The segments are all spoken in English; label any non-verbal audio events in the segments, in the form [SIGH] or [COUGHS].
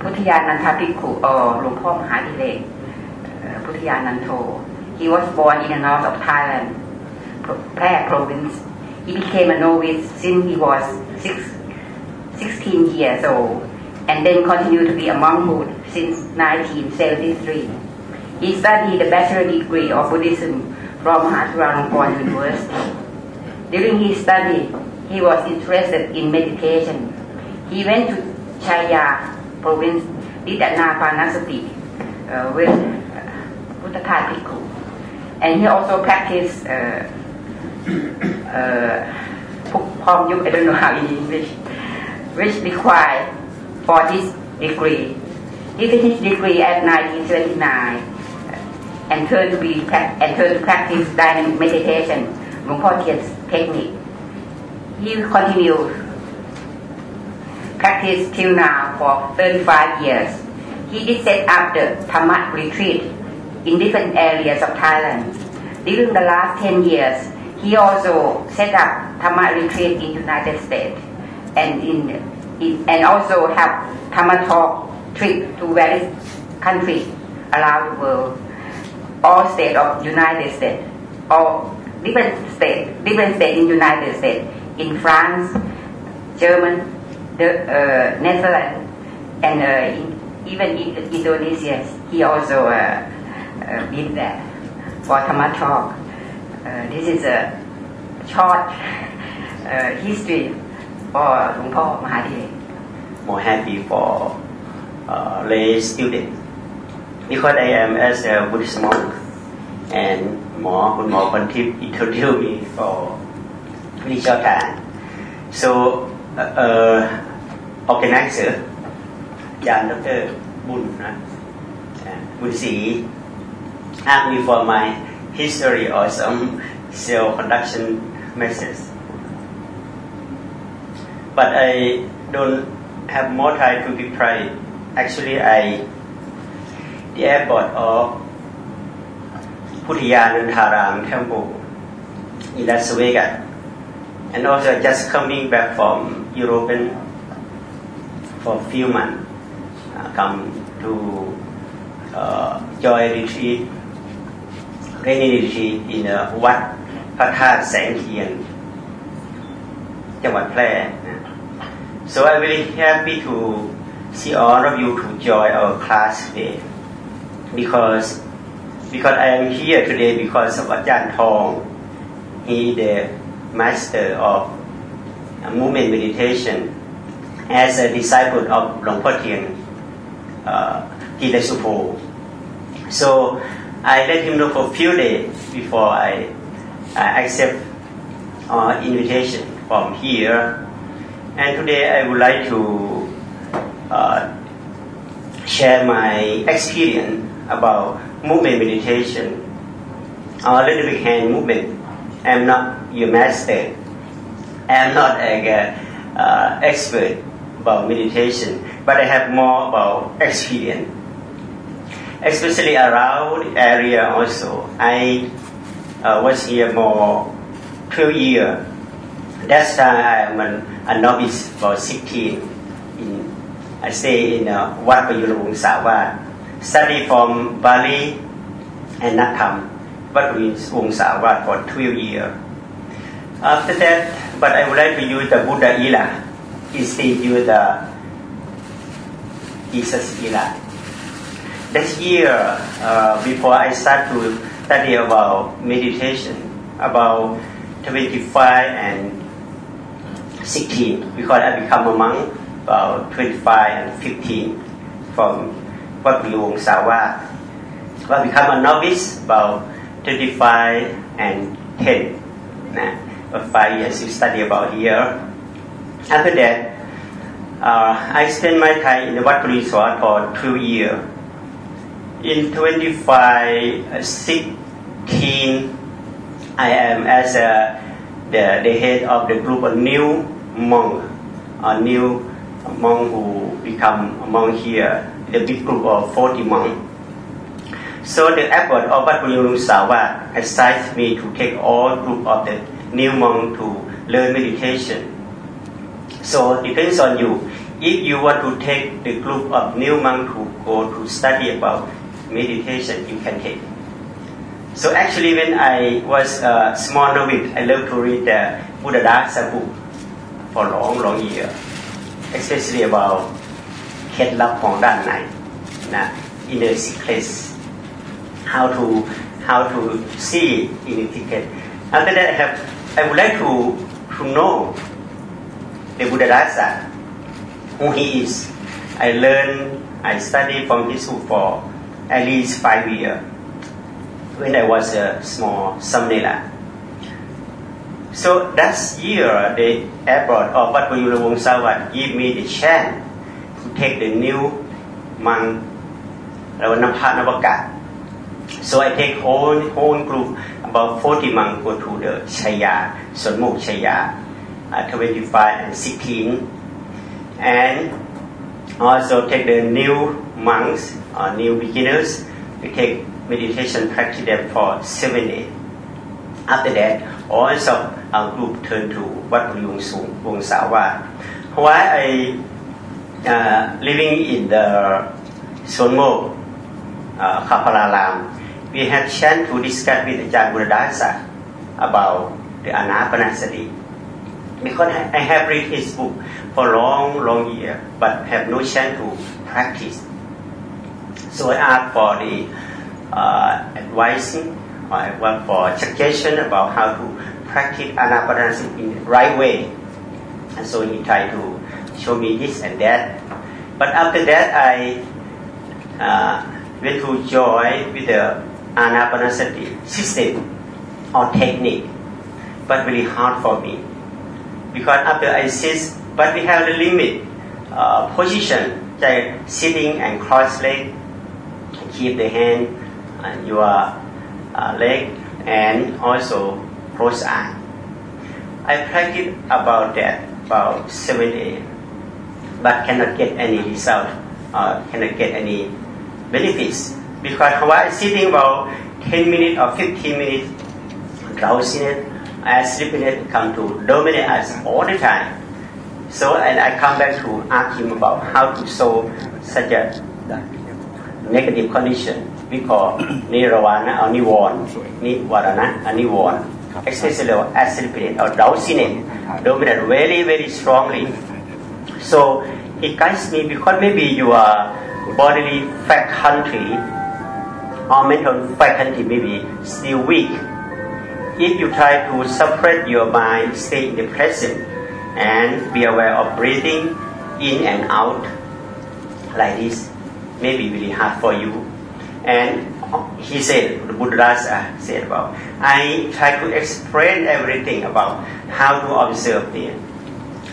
พุทธญาณันทภิกขุเออหลวงพ่อมหาดิเลกพุทธญาณันโท he was born in the north of Thailand Prae province. He became a novice since he was 16 years old and then continued to be a monkhood since 1973 he studied the bachelor degree of Buddhism from Mahachulalongkorn University. During his study he was interested in meditation. He went to Chaiya province did Anapanasati uh, with uh, Buddha Bhikkhu. And he also practiced uh, [COUGHS] uh, I don't know how in English, which required for his degree. He finished degree at 1979 and turned to be and turned to practice dynamic meditation, Hluang Po technique. He continued practice till now for 35 years. He did set up the Dhamma retreat in different areas of Thailand. During the last 10 years, he also set up Dhamma retreat in United States and in, in and also have Dhamma talk trip to various countries around the world, all states of United States, all different states, different states in United States, in France, Germany, the uh, Netherlands, and uh, in, even in Indonesia. He also uh, uh, been there for Dhamma talk. This is a short uh, history for Po Mahadirek. More happy for uh, lay student because I am as a Buddhist monk and more Kun Mo Pantip introduced me for very short time. So uh, organizer อาจารย์ดรบุญนะบุญศรี asked me for my history or some cell conduction methods. But I don't have more time to reply. Actually, I the airport of Puthiyanantaram Temple in Las Vegas, and also just coming back from European for a few months, uh, come to uh, joy retreat, rainy retreat in uh, วัดพระธาตุแสงเทียนจังหวัดแพร่ so I'm really happy to see all of you to join our class today because because I am here today because of อาจารย์ทอง he the master of movement meditation as a disciple of Long He Tien, uh, Supo. So I let him know for a few days before I, accept uh, invitation from here. And today I would like to uh, share my experience about movement meditation, a little bit hand movement. I'm not your master. I'm not a uh, expert about meditation, but I have more about experience, especially around area also. I uh, was here more 12 years. That time I'm an, a novice, about 16. In, I stay in uh, Wat Payulawung Sawat, study from Bali and Nakham, Wat Payulawung Sawat for 12 years. After that, but I would like to use the Buddha Ila instead use the Jesus Ila. This year, uh, before I start to study about meditation, about 25 and 16, because I become a monk about 25 and 15 from what Wat Luong Sawa. I become a novice about 25 and 10. Nah, five years to study about here. After that, uh, I spent my time in the Wat Resort for two years. In 25, 16, I am as a, the, the head of the group of new monk, a new monk who become a monk here, the big group of 40 monks. So the effort of Wat Sawa assigned me to take all group of the new monk to learn meditation. So depends on you. if you want to take the group of new monks who go to study about meditation, you can take. So actually, when I was a small novice, I loved to read the Buddha Dasa book for long, long year, especially about เคล็ดลับของด้านในนะ inner secrets how to how to see inner secret after that I have I would like to to know the Buddha Dasa, who he is. I learned, I studied from his school for at least five years when I was a small Samnila. So that year, the airport oh, of Wat Vayulavong Sawat gave me the chance to take the new monk, Ravanapha uh, So I take whole, whole group, about 40 monks go to the Shaya, Samu Shaya, uh, 25 and 16 and also take the new monks or new beginners. To take meditation practice them for 7 days. After that also our group turn to Wat Wung Sung Wong Sawat why I uh, living in the Songo uh, Kapalalam we had chance to discuss with Ajahn Buddhadasa about the Anapanasati. Because I have read his book for long, long year, but have no chance to practice. So I asked for the uh, advising or for suggestion about how to practice Anapanasati in the right way. And so he tried to show me this and that. But after that, I uh, went to join with the Anapanasati system or technique, but very hard for me. Because after I sit, but we have the limit uh, position, like sitting and cross leg, keep the hand on your uh, leg and also close eye. I practiced about that about seven days, but cannot get any result, uh, cannot get any benefits. Because while sitting about 10 minutes or 15 minutes, drowsiness and sleepiness come to dominate us all the time. So and I come back to ask him about how to solve such a uh, negative condition we call [COUGHS] nirvana or niwon, nivarana and niwon, especially acidity or drowsiness dominate very very strongly. So he guides me because maybe you are bodily fat faculty or mental fat faculty maybe still weak. If you try to suppress your mind, stay in the present, and be aware of breathing in and out like this, may be really hard for you. And he said, the Buddha said about, I try to explain everything about how to observe the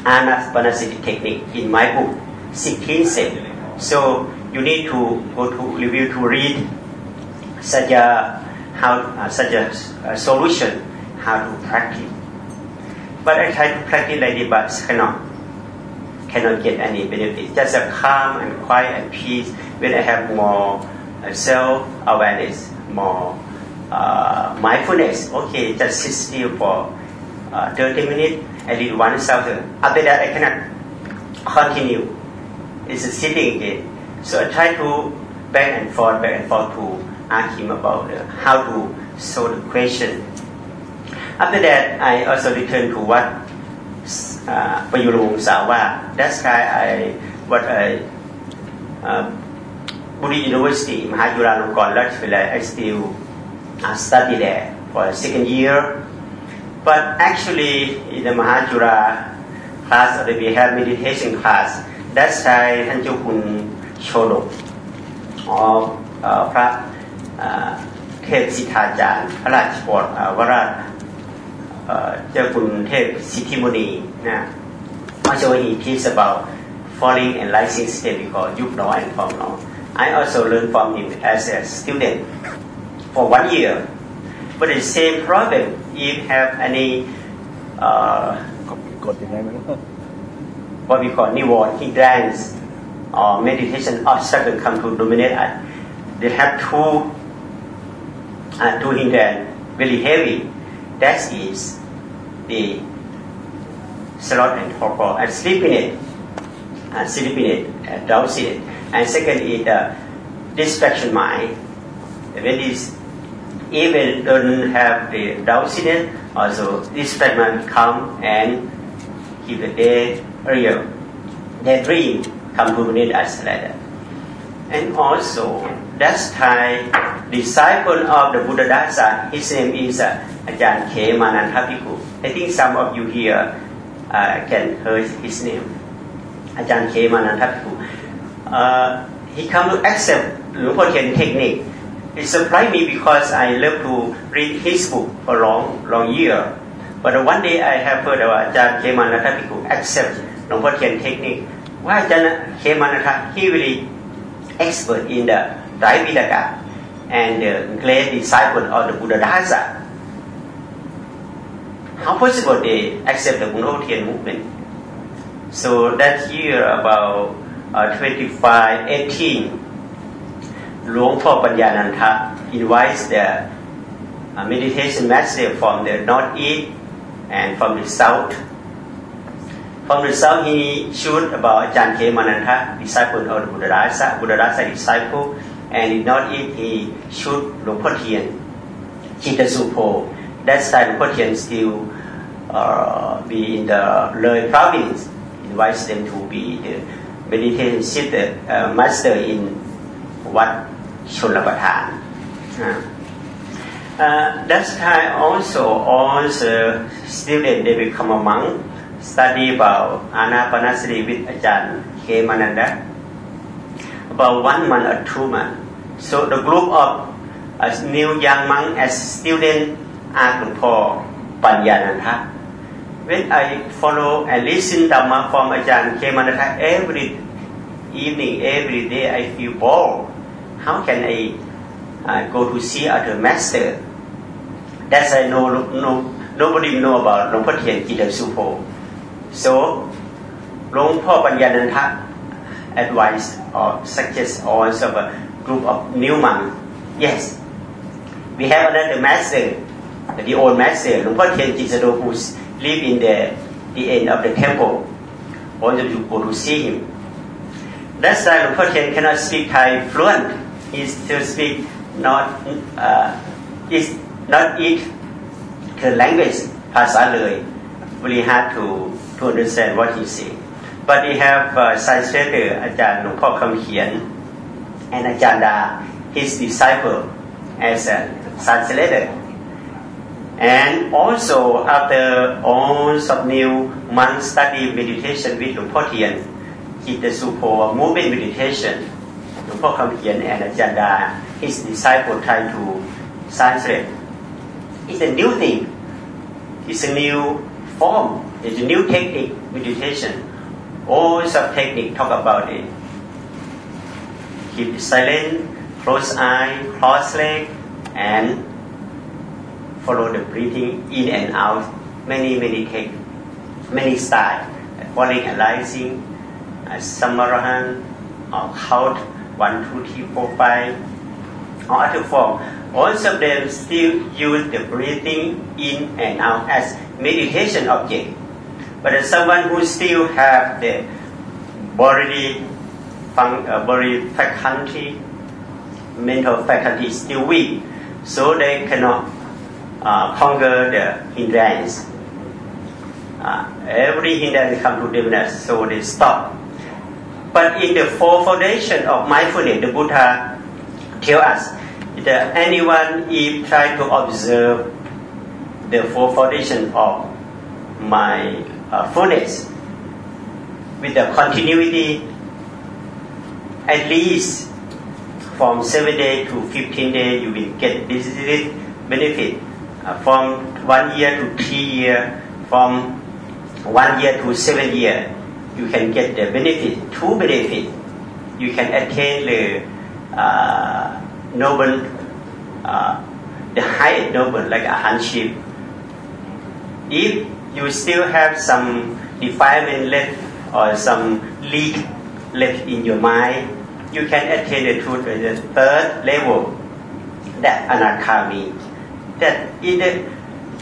Anapanasati technique in my book, 16 step. So you need to go to review to read such a how uh, such a, a, solution how to practice. But I try to practice this, but cannot cannot get any benefit. Just a calm and quiet and peace when I have more uh, self awareness, more uh, mindfulness. Okay, just sit still for uh, 30 minutes. I did one thousand. After that, I cannot continue. It's sitting again. So I try to back and forth, back and forth to ask him about how to solve the question. After that, I also returned to what uh, Payulung Sawa. That's why I what I uh, University in Mahachulalongkorn, Latvia. I still uh, study there for the second year. But actually, in the Mahajura class, we have meditation class. That's why ท่านเจ้าคุณโชดกอ๋อพระ เทพสิทธาจารย์พระราชบทวราชเจ้าคุณเทพสิทธิมุนีนะ Also he teaches about falling and rising state we call Yup Law and Form Law. I also learned from him as a student for one year. But the same problem, if have any uh, what we call nivon, hindrance, or meditation obstacle come to dominate us, they have two, uh, two hindrance, very heavy. That is the slot and torpor and sleep in it, uh, sleepiness, uh, it, And second is the distraction mind. When this even don't have the douse it, also distraction mind come and keep the real. Their dream come to us like that. And also, that's Thai disciple of the Buddha Dasa, his name is uh, Ajahn K. I think some of you here uh, can hear his name. Ajahn K. Uh, he come to accept Thian technique. It surprised me because I love to read his book for long, long year. But one day I have heard about Ajahn K. Mananthapiku accept Por technique. Why Ajahn K. He really expert in the Tripitaka and the great disciple of the Buddha Dasa. How possible they accept the Buddha movement? So that year about uh, 25, 18, Luang Po Panyananta invites the uh, meditation master from the northeast and from the south from the south, he shoot about Ajahn Kemananta, disciple of the Buddhadasa, Buddhadasa disciple, and in not eat he shoot Luang Por Thian, Chitasupo. That time Luang Por Thian still uh, be in the Loi province, invites them to be the meditation sitter, uh, master in what Chulapatan Uh, uh, that time also all the students they become a monk study about Anapanasati with Ajahn Kemananda about one month or two months. So the group of as new young monk as student asked Paul Panyananta. When I follow and listen Dhamma from Ajahn Kemananda every evening, every day, I feel bored. How can I uh, go to see other master? That's I know no nobody know about Luang Por Thian Jita Supo. So, Luang Po Panyananta advised or suggest also a group of new monks. Yes, we have another master, the old master, Luang Po Thian Jisado, who live in the, the end of the temple. Want to go to see him. That's why Luang Po Thian cannot speak Thai fluent. He still speak not uh, is not eat the language ภาษาเลย very hard to to understand what he say but we have uh, Sanchez, Ajahn Lungpo and Ajanda, his disciple, as a translator. And also, after all some new month study meditation with Lungpo Thien, hit the support movement meditation, Lungpo and Ajanda, his disciple, try to translate. It's a new thing. It's a new form. It's a new technique meditation all some technique talk about it. Keep silent close eye cross leg and follow the breathing in and out. Many many take many style. Falling rising uh, samarahan or count one two three four five or other form. All of them still use the breathing in and out as meditation object but as someone who still have the bodily fun, uh, body faculty mental faculty still weak so they cannot uh, conquer the hindrance. Uh, every hindrance come to them so they stop. But in the four foundation of mindfulness the Buddha tell us that anyone if try to observe the four foundation of my uh, fullness with the continuity at least from 7 day to 15 day you will get this benefit uh, from 1 year to 3 year from 1 year to 7 year you can get the benefit two benefit. You can attain the uh, noble uh, the high noble like a handship. If you still have some defilement left or some leak left in your mind, you can attain the truth at the third level, that anakami. That in the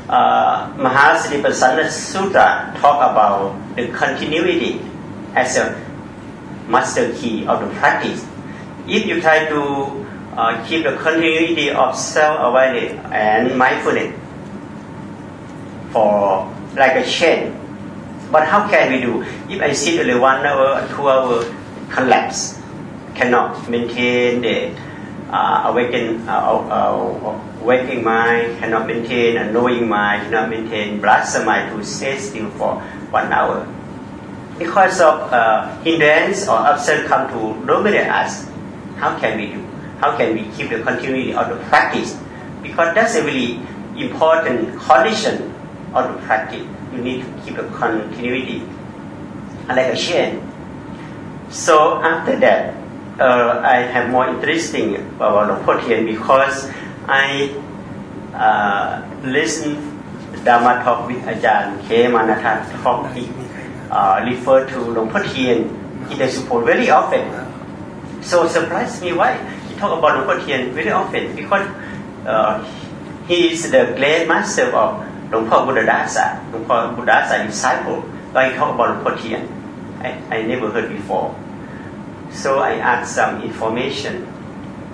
uh, Mahasatipatthana Sutra talk about the continuity as a master key of the practice. If you try to uh, keep the continuity of self-awareness and mindfulness for like a chain, but how can we do? If I sit only one hour two hour, collapse, cannot maintain the uh, awaken, uh, uh, waking mind, cannot maintain a knowing mind, cannot maintain blossom mind to stay still for one hour. Because of uh, hindrance or obstacle come to dominate us, how can we do? How can we keep the continuity of the practice? Because that's a really important condition of the practice. You need to keep a continuity, like a chain. So after that, uh, I have more interesting about Long Po because I uh, listen Dharma talk with Ajahn K. Manatha talk. He uh, refer to Long Po Tien in the support very often. So surprised me why he talk about Tien very often because uh, he is the great master of Long Po Buddhadasa, Long Po Buddhadasa disciple. He talk about Long Po Tien? I, I never heard before. So I asked some information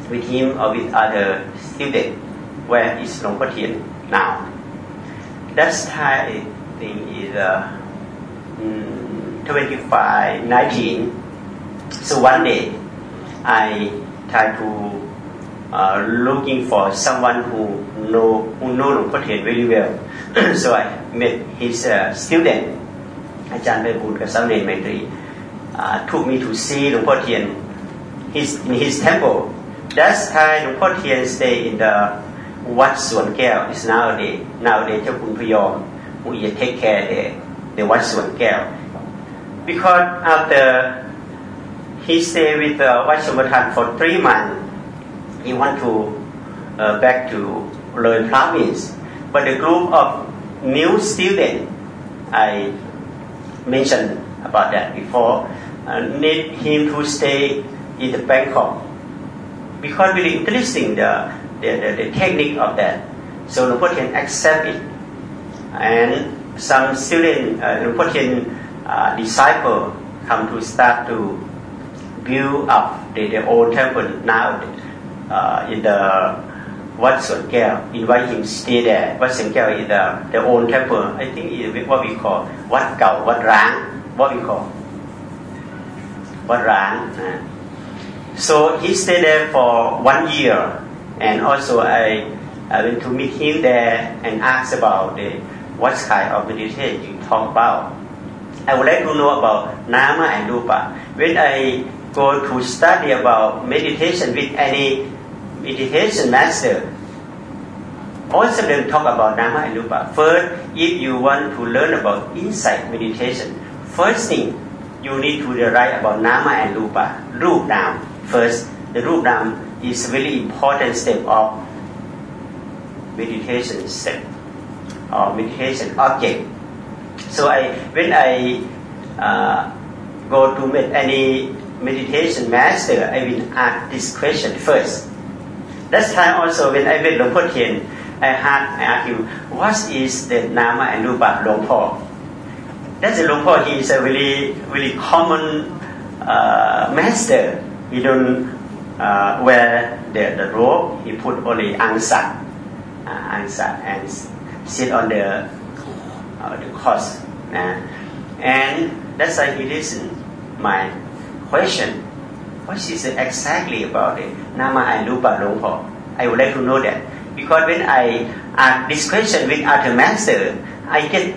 with him or with other students. Where is Long Po Tien now? That time I think is uh, mm, 25, 19. So one day I try to uh, looking for someone who know who know Tien very well. [COUGHS] so I met his uh, student, Ajahn Bhebun Kasamne Maitri, uh, took me to see Lung Tien his, in his temple. That's time Lung Tien stay in the Wat Suan Keo. It's nowadays, nowadays Chao Kun Puyom, take care the, the Wat Suan Keo. Because after he stay with uh, Wat Sumathan for three months, he want to uh, back to learn province but the group of new students, I mentioned about that before, uh, need him to stay in the Bangkok because really interesting the, the, the, the technique of that. So Po Tien accept it. And some student, uh, Po Tien uh, disciple come to start to build up the, their own temple now uh, in the Wat Keo. Invite him stay there. Wat Keo is the, their own temple. I think is what we call Wat Gao, Wat Rang, what we call Wat Rang. Uh, so he stayed there for one year, and also I, I went to meet him there and asked about the, what kind of meditation you talk about. I would like to know about Nama and Rupa. When I go to study about meditation with any meditation master, also of them talk about Nama and Rupa. First, if you want to learn about insight meditation, first thing you need to write about Nama and Rupa, Rup down First, the Rup down is a very important step of meditation step or meditation object. So I, when I uh, go to meet any meditation master, I will ask this question first. That time also when I met Luang Po Tien, I had I asked him, what is the Nama and Rupa Luang That's a Luang he is a really, really common uh, master. He don't uh, wear the, the robe, he put only angsa, uh, angsa and sit on the, uh, the cross. Uh, and that's why he listened my question. What is it exactly about it? Nama and Rupa Luang I would like to know that. Because when I ask this question with other master, I get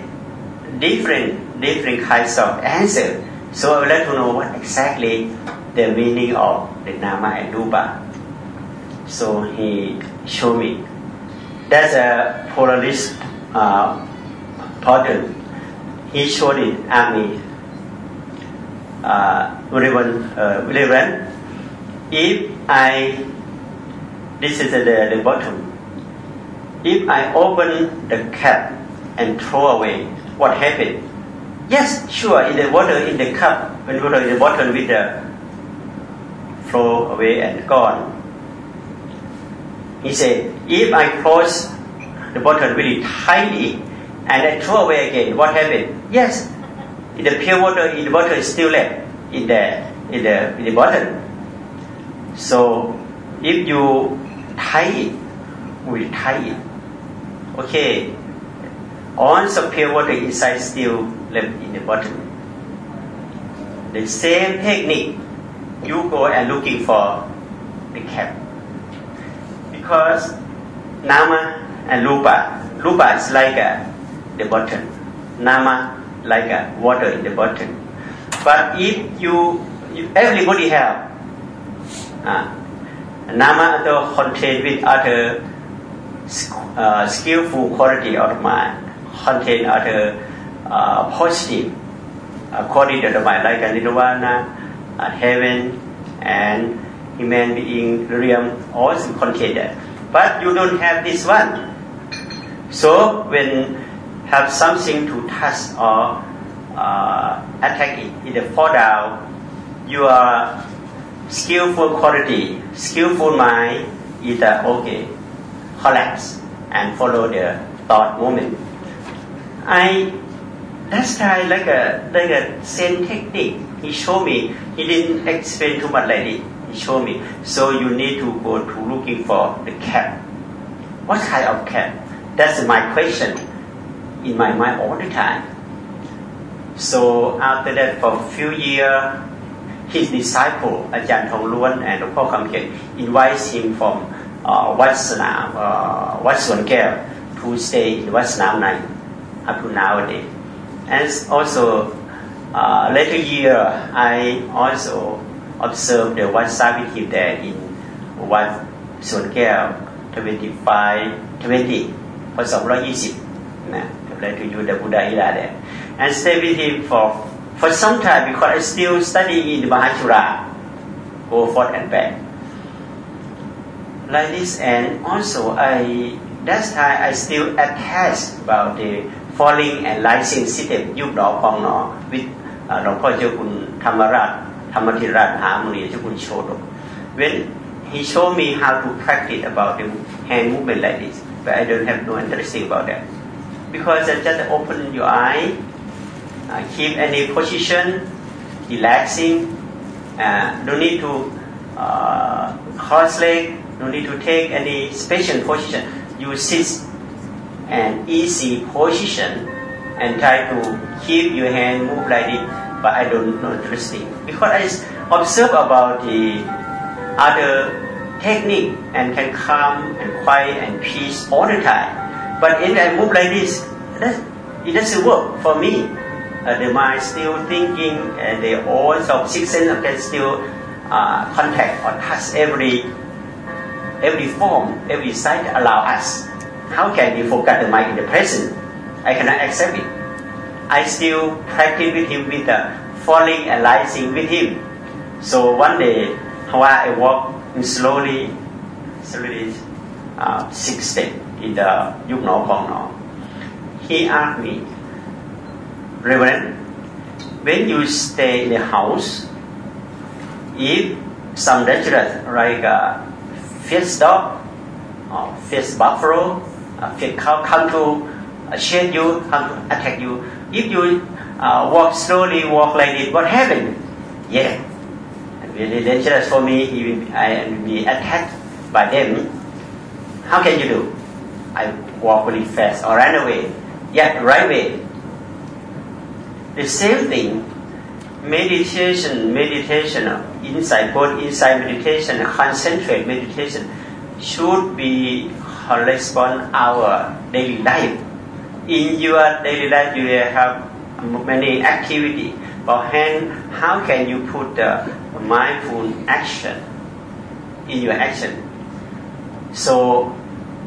different different kinds of answer. So I would like to know what exactly the meaning of the Nama and Rupa. So he showed me. That's a Polaris uh, pattern. He showed it at me. Uh, relevant, uh, relevant. If I, this is the, the bottom. If I open the cap and throw away, what happened? Yes, sure, in the water in the cup, when water in the bottle with the flow away and gone. He said, if I close the bottle really tightly and I throw away again, what happened? Yes, the pure water, in the water is still left in there, in the, in the bottom. So if you tie it, we tie it. Okay, ounce of pure water inside still left in the bottom. The same technique, you go and looking for the cap. Because Nama and Rupa, Rupa is like a, the bottom. Nama like a water in the bottom. But if you, everybody have uh, Nama to contain with other uh, skillful quality of mind, contain other uh, positive uh, quality of mind like a nirvana, uh, heaven, and human being realm also contain that. But you don't have this one. So when have something to touch or uh, attack it, either fall down, your skillful quality, skillful mind, either okay, collapse and follow the thought movement. I that's time like a like a same technique. He showed me. He didn't explain too much like it. He showed me. So you need to go to looking for the cap. What kind of cap? That's my question in my mind all the time. So after that, for a few years, his disciple, Ajahn Thong Luan and Paul Kam invites him from uh, Wat Sanam, uh, Wat Suan to stay in Wat Sanam night up to nowadays. And also, uh, later year, I also observed the Wat Savithi there in Wat Suan 25, 20, พศ220นะ like to use the Buddha era there and stay with him for for some time because I still study in the Mahachura go forth and back like this and also I that time I still attached about the falling and rising system ยุบดอกพองหนอ with หลวงพ่อเจ้าคุณธรรมราชธรรมธิราชหามุนีเจ้าคุณโชต when he showed me how to practice about the hand movement like this but I don't have no interesting about that because I just open your eye, uh, keep any position, relaxing, uh, don't need to uh, cross leg, no need to take any special position. You sit an easy position and try to keep your hand move like it, but I don't know interesting because I observe about the other technique and can calm and quiet and peace all the time. But if I move like this, it doesn't work for me. Uh, the mind still thinking, and the all of six senses can still uh, contact or touch every every form, every sight allow us. How can we forget the mind in the present? I cannot accept it. I still practice with him with the falling and rising with him. So one day, while I walk slowly, slowly, uh, six steps in the Yuk No Kong No. He asked me, Reverend, when you stay in the house, if some dangerous like a fierce dog or fierce buffalo, a fierce cow come to chase you, come to attack you, if you uh, walk slowly, walk like this, what happened? Yeah, really dangerous for me. I will be attacked by them. How can you do? I walk really fast or run away. Yeah, right way. The same thing, meditation, meditation, inside, both inside meditation, and concentrate meditation should be correspond our daily life. In your daily life, you have many activity. But hand, how can you put the mindful action in your action? So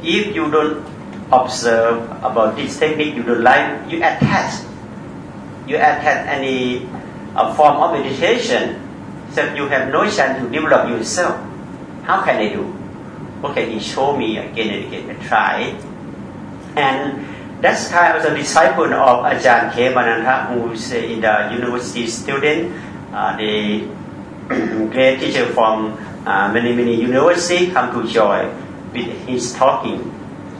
if you don't observe about this technique, you don't like, you attach, you attach any uh, form of meditation, so you have no chance to develop yourself. How can I do? Okay, he showed me again and again, I try. And that's time I was a disciple of Ajahn K. Bananta, who is in the university student, uh, the [CLEARS THROAT] great teacher from uh, many, many universities come to join with his talking.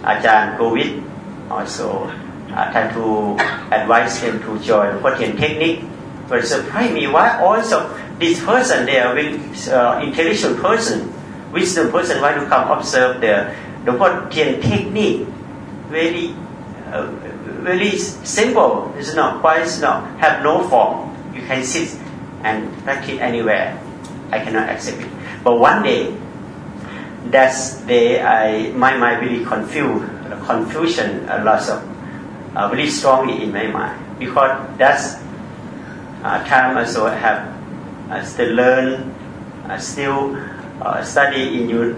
Ajahn Covid also uh, tried to advise him to join Hotian technique. But it surprised me why also this person, very uh, intelligent person, wisdom person, want to come observe the the what technique, very uh, very simple. It's not quite not have no form. You can sit and practice anywhere. I cannot accept it. But one day, that day, I my mind really confused, confusion, a lot of uh, very strongly in my mind because that's uh, time also I have uh, still learn, uh, still uh, study in U-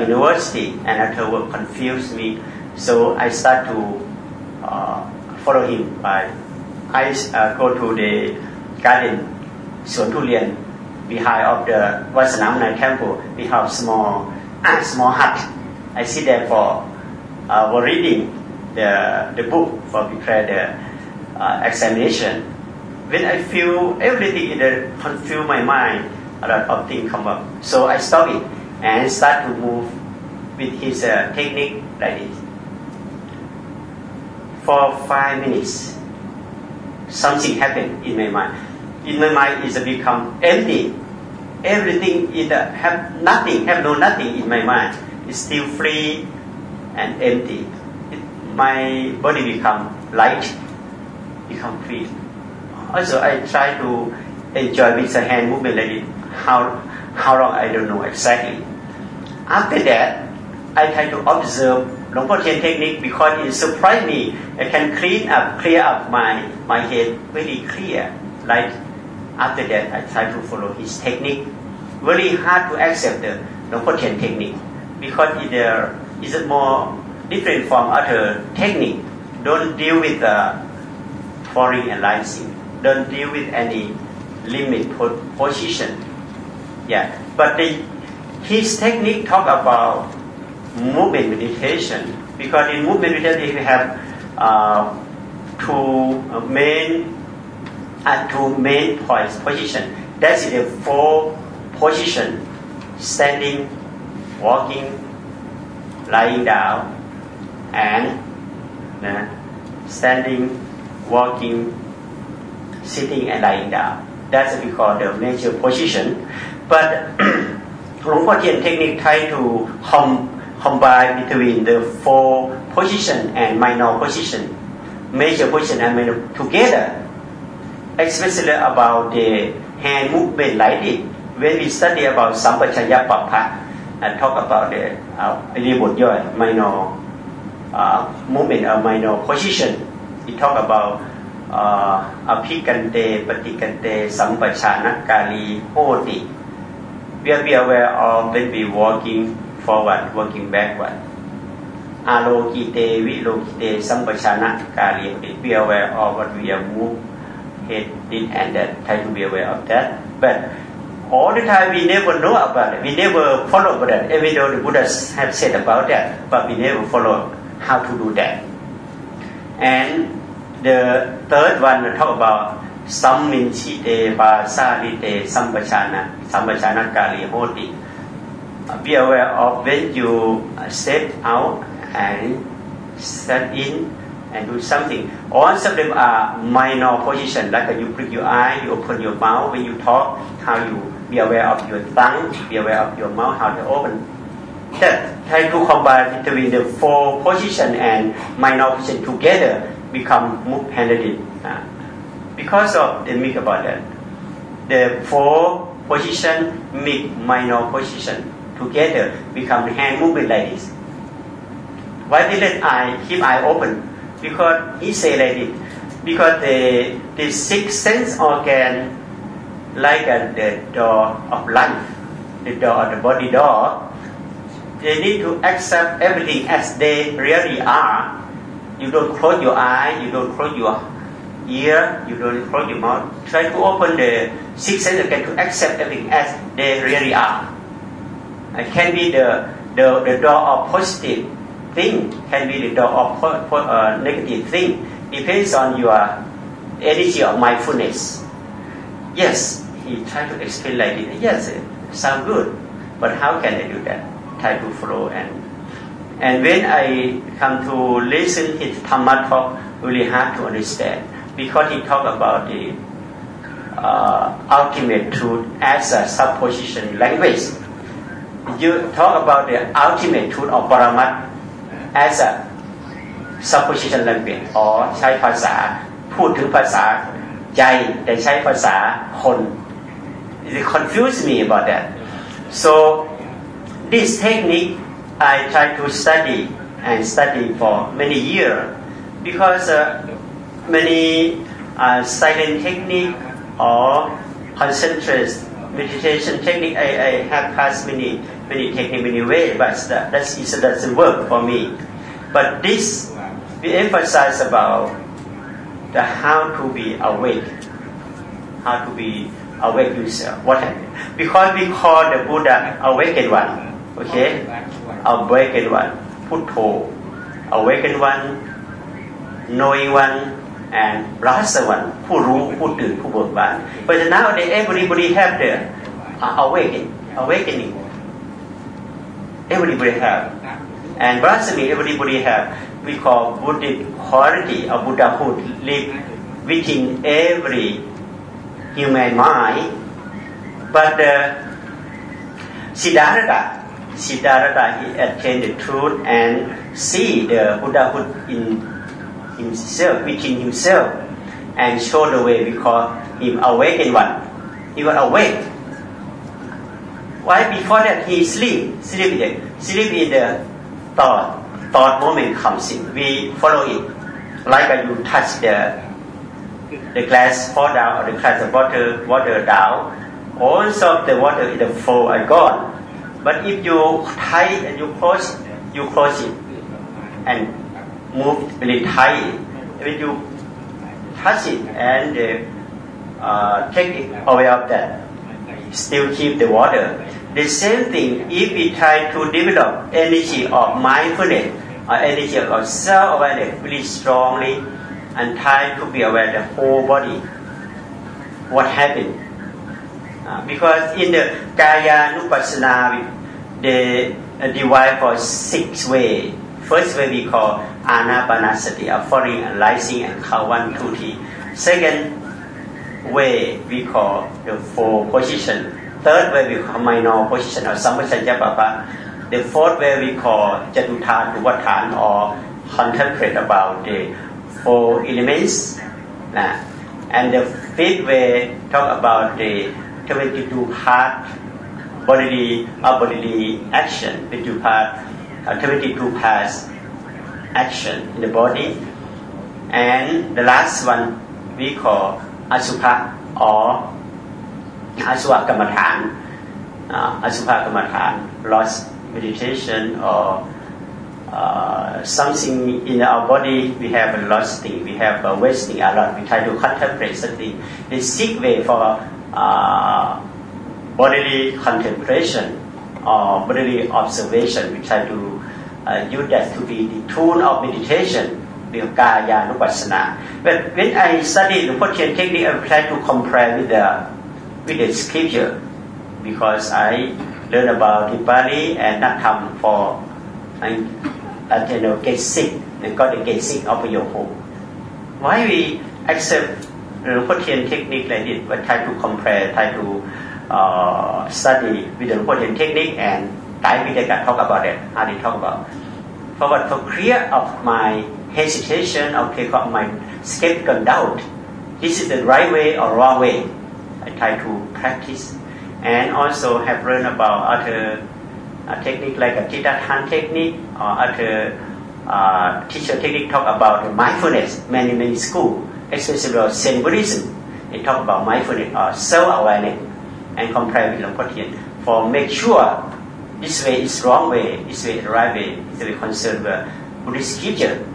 University, and after work confused me. So I start to uh, follow him by I uh, go to the garden, Tulian, behind of the Wat Sanam temple. We have small small hut. I sit there for uh, for reading the the book for prepare the uh, examination. When I feel everything in the confuse my mind, a lot of things come up. So I stop it and start to move with his uh, technique like this. For five minutes, something happened in my mind. In my mind, it's become empty. Everything is uh, have nothing, have no nothing in my mind. It's still free and empty. It, my body become light, become free. Also, I try to enjoy with the hand movement like it. How how long I don't know exactly. After that, I try to observe Long Tian technique because it surprised me. I can clean up, clear up my, my head very clear. Like after that, I try to follow his technique. Very hard to accept the Long Tian technique because it uh, is more different from other technique. Don't deal with the falling and rising. Don't deal with any limit position. Yeah, but the, his technique talk about movement meditation because in movement meditation we have uh, two main uh, two main points position. That's the four position: standing, walking, lying down, and uh, standing, walking, sitting, and lying down. That's what we call the major position. But [CLEARS THROAT] Long Tian technique try to com- combine between the four position and minor position, major position and minor together, especially about the hand movement like this. When we study about Sampachaya Papa and talk about the uh, minor uh, movement or minor position, we talk about uh, อภิกันเตปฏิกันเตสัมปชานกาลีโหติ we are be aware of when we walking forward walking backward อาโลกิเตวิโลกิเตสัมปชานกาลีโหติ be aware of what we are move head this and that try to be aware of that. But all the time we never know about it. We never follow that. Even though the Buddha have said about that but we never follow how to do that. And the third one we talk about samminchite vasalite sampachana sampachana kali hoti. Be aware of when you step out and step in and do something. All of them are minor position, like when you blink your eye, you open your mouth when you talk, how you be aware of your tongue, be aware of your mouth, how to open. That try to combine between the four position and minor position together become move-handed. Uh, because of the mix about that, the four position mix minor position together become hand movement like this. Why didn't I keep eye open? Because he say like this. Because the the six sense organ like uh, the door of life, the door of the body door, they need to accept everything as they really are you don't close your eye, you don't close your ear, you don't close your mouth. Try to open the six senses again to accept everything as they really are. It can be the, the, the door of positive thing, can be the door of uh, negative thing. Depends on your energy of mindfulness. Yes, he tried to explain like this. Yes, it sounds good, but how can I do that? Try to follow and and when I come to listen his Dhamma talk, really hard to understand because he talk about the uh, ultimate truth as a supposition language. You talk about the ultimate truth of Paramat as a supposition language or ใช้ภาษาพูดถึงภาษาใจแต่ใช้ภาษาคน It confused me about that. So this technique I try to study and study for many years because uh, many uh, silent technique or concentrated meditation technique I, I have passed many many technique many ways but that, that doesn't work for me but this we emphasize about the how to be awake how to be awake yourself what happened because we call the Buddha awakened one okay awakened one Putto awakened one knowing one and Rasa one ผู้รู้ผู้ตื่นผู้เบิกบาน but nowadays everybody have the uh, awakening awakening everybody have. And blasphemy everybody have. We call Buddhist quality of Buddhahood live within every human mind. But the Siddhartha Siddhartha he attained the truth and see the uh, Buddhahood in himself within himself and show the way call him awakened one. He was awake why? Before that he sleep. Sleep in sleep in the thought. Thought moment comes in. We follow it. Like you touch the the glass fall down or the glass of water water down all of the water in the flow are gone. But if you tight and you close you close it and move really tight when you touch it and uh, take it away of that still keep the water the same thing if we try to develop energy of mindfulness or energy of self-awareness really strongly and try to be aware of the whole body what happened uh, because in the Kaya Nupassana they uh, divide for six ways first way we call Anapanasati a falling and rising and count Second way we call the four position Third way we call minor position or sampajanya papa. The fourth way we call jatuta tuvatan or contemplate about the four elements. And the fifth way talk about the 22 part bodily or bodily action, 22 part, uh, 22 parts action in the body. And the last one we call asukha or อาสวะกรรมฐาน uh, asupa kamathan, lost meditation or uh, something in our body, we have a lost thing, we have a wasting a lot, we try to contemplate something. The sick way for uh, bodily contemplation or bodily observation, we try to uh, use that to be the tool of meditation. with Kaya Nupassana. But when I study the technique, I try to compare with the the scripture because I learn about the Pali and not come for I, I you know, get sick and got to get sick of your home. Why we accept the Putian technique like this, but try to compare, try to uh, study with the Putian technique and Thai Vidya talk about it, how they talk about. For what for clear of my hesitation, or clear of my skeptical doubt, this is the right way or wrong way. Try to practice and also have learned about other uh, technique like a Titathan technique or other uh, teacher technique talk about mindfulness. Many many school, especially about Zen Buddhism, they talk about mindfulness or self-awareness and compare with Longpotian for make sure this way is wrong way, this way is right way, this way concerned with Buddhist teacher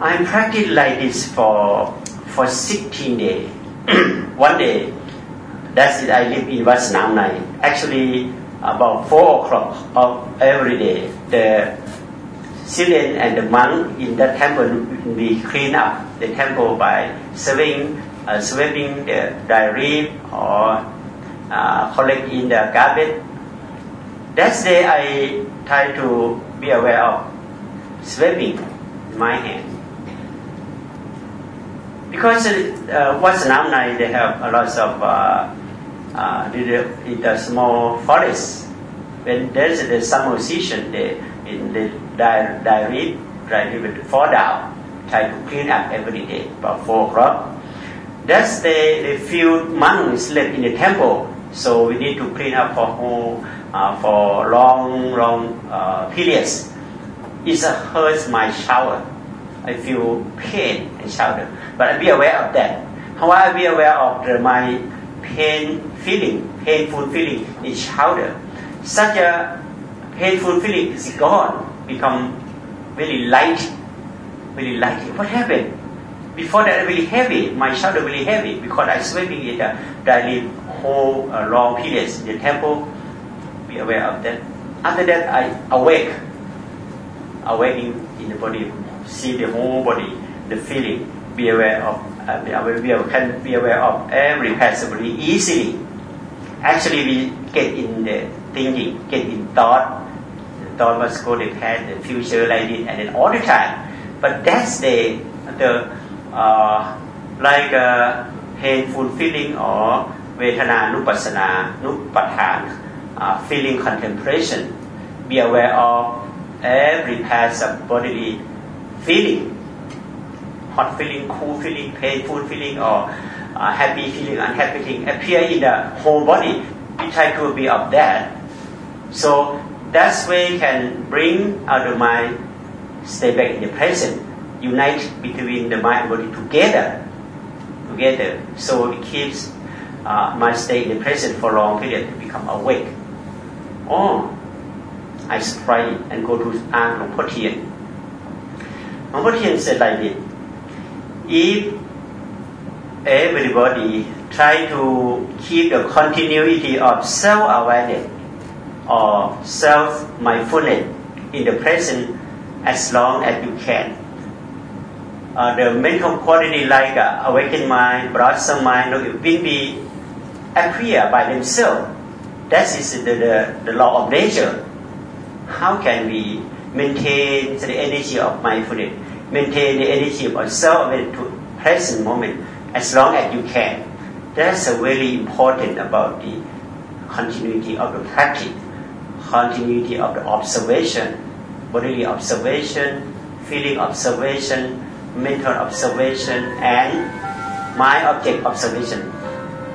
I practice like this for for 16 days. [COUGHS] one day, that's it, I live in West Namnai. Actually, about 4 o'clock of every day, the Syrian and the monk in that temple, we clean up the temple by sweeping, uh, sweeping the diary or uh, collect in the garbage. That day, I try to be aware of sweeping my hand because uh, what's Namnai, they have a lot of uh, uh, in the small forest. When there's the summer season, they in the diary, try to fall down, try to clean up every day about four o'clock. That's the, the few monks left in the temple, so we need to clean up for whole, uh, for long, long uh, periods. It hurts my shower. I feel pain in shower, but I be aware of that. How I be aware of the, my pain feeling, painful feeling in shoulder. Such a painful feeling is gone, become very light, very light. What happened? Before that, really heavy. My shoulder really heavy because I sweeping it uh, daily whole uh, long periods in the temple. Be aware of that. After that, I awake, awakening in the body, see the whole body, the feeling. Be aware of uh, be aware, can be aware of every passively easily. Actually, we get in the thinking, get in thought. The thought must go the past, the future like this, and then all the time. But that's the the uh, like a painful feeling or vedana nupassana nupathan uh, feeling contemplation. Be aware of every past of bodily feeling hot feeling, cool feeling, painful feeling, or uh, happy feeling, unhappy feeling appear in the whole body. We try to be of that. So that's way can bring out the mind, stay back in the present, unite between the mind and body together, together. So it keeps uh, mind stay in the present for a long period to become awake. Oh, I try and go to ask Long Po Tien. Long said like this if everybody try to keep the continuity of self-awareness or self-mindfulness in the present as long as you can. Uh, the mental quality like uh, awakened mind, blossom mind, will be appear by themselves. That is the, the, the law of nature. How can we maintain the energy of mindfulness? Maintain the energy of yourself to present moment as long as you can. That's very important about the continuity of the practice, continuity of the observation, bodily observation, feeling observation, mental observation, and mind object observation.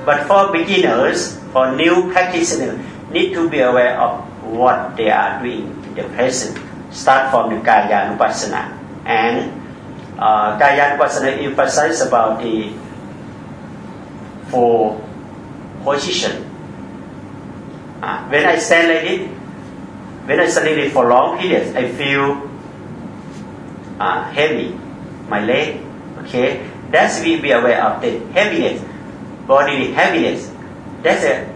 But for beginners, for new practitioners, need to be aware of what they are doing in the present. Start from the Kaya Nupassana and uh, Kaya Vipassana emphasizes about the four position. Uh, when I stand like this, when I stand like for long periods, I feel uh, heavy, my leg. Okay, that's we be aware of the heaviness, bodily heaviness. That's a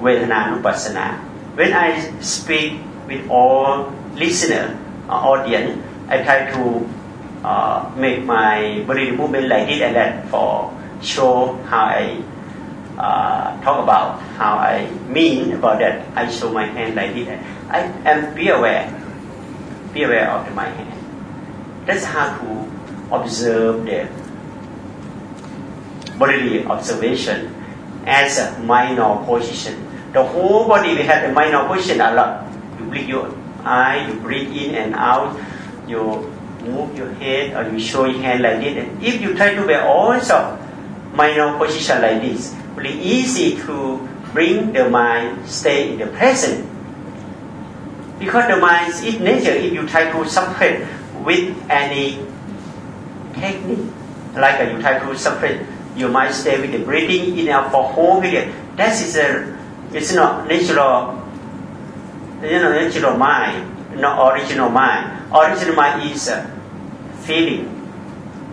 Vedana Nupassana. When I speak with all listener, uh, audience, I try to uh, make my body movement like this and that for show how I uh, talk about how I mean about that. I show my hand like this. I am be aware, be aware of my hand. That's how to observe the bodily observation as a minor position. The whole body we have a minor position a lot. You blink your eye, you breathe in and out, you move your head or you show your hand like this. And if you try to be also minor position like this, really easy to bring the mind stay in the present. Because the mind is nature, if you try to suppress with any technique, like you try to suppress your mind stay with the breathing in and for whole period, that is a, it's not natural, you know, natural mind not original mind. Original mind is feeling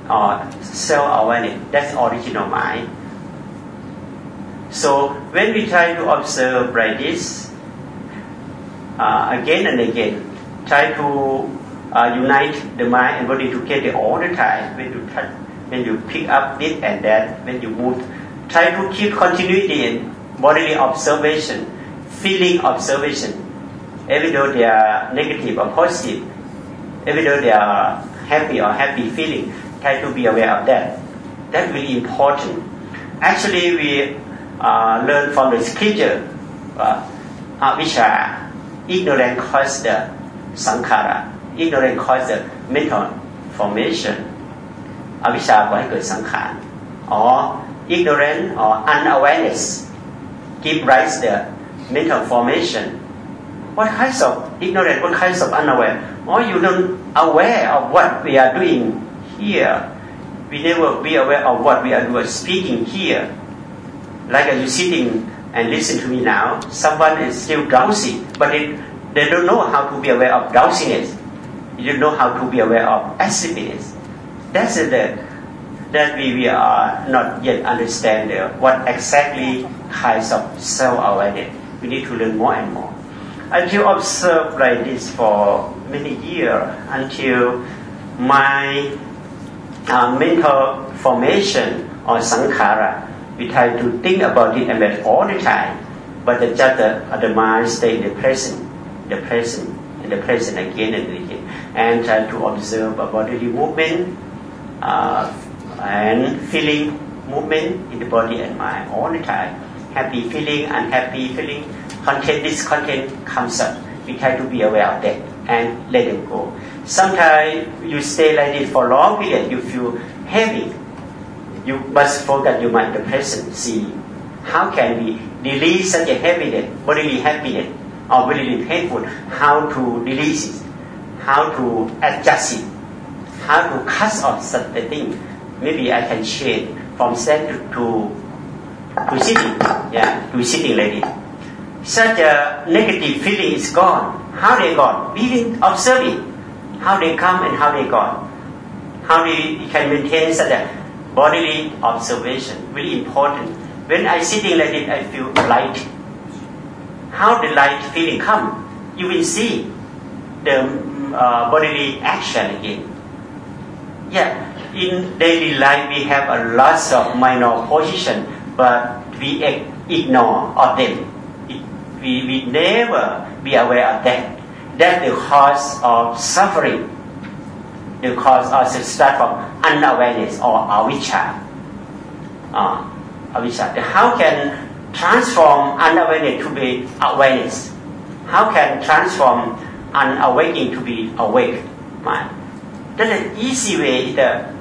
or self-awareness. That's original mind. So when we try to observe like this, uh, again and again, try to uh, unite the mind and body together all the time. When you touch, when you pick up this and that, when you move, try to keep continuity in bodily observation, feeling observation even though they are negative or positive, even though they are happy or happy feeling, try to be aware of that. That's really important. Actually, we uh, learn from the scripture, uh, which are ignorant cause the sankara. ignorant cause the mental formation, avijja sankara. or ignorance or unawareness give rise the mental formation what kinds of ignorance? what kinds of unaware or you don't aware of what we are doing here. We never be aware of what we are speaking here. Like as you sitting and listen to me now? Someone is still drowsy but they, they don't know how to be aware of drowsiness you don't know how to be aware of sleepiness that's the that we, we are not yet understand uh, what exactly kinds of self-awareness. We need to learn more and more. Until observe like this for many years, until my uh, mental formation or sankhara, we try to think about it and all the time, but the, just the, the mind stay in the present, the present, and the present again and again, and try to observe about the movement, uh, and feeling movement in the body and mind all the time. Happy feeling, unhappy feeling, content, discontent comes up. We try to be aware of that and let it go. Sometimes you stay like this for a long period, you feel heavy. You must forget your mind the present. See how can we release such a heaviness, bodily happiness, or bodily painful? How to release it? How to adjust it? How to cut off such a thing? maybe I can change from standing to to sitting, yeah, to sitting like this. Such a negative feeling is gone. How they gone? We will observe it. How they come and how they gone. How we can maintain such a bodily observation. Really important. When I sitting like this, I feel light. How the light feeling come? You will see the uh, bodily action again. Yeah, in daily life we have a lot of minor position, but we ignore of them. We, we never be aware of that. That's the cause of suffering. The cause of start from unawareness or avijja. Uh, avijja. How can transform unawareness to be awareness? How can transform unawakening to be awake mind? That's an easy way, the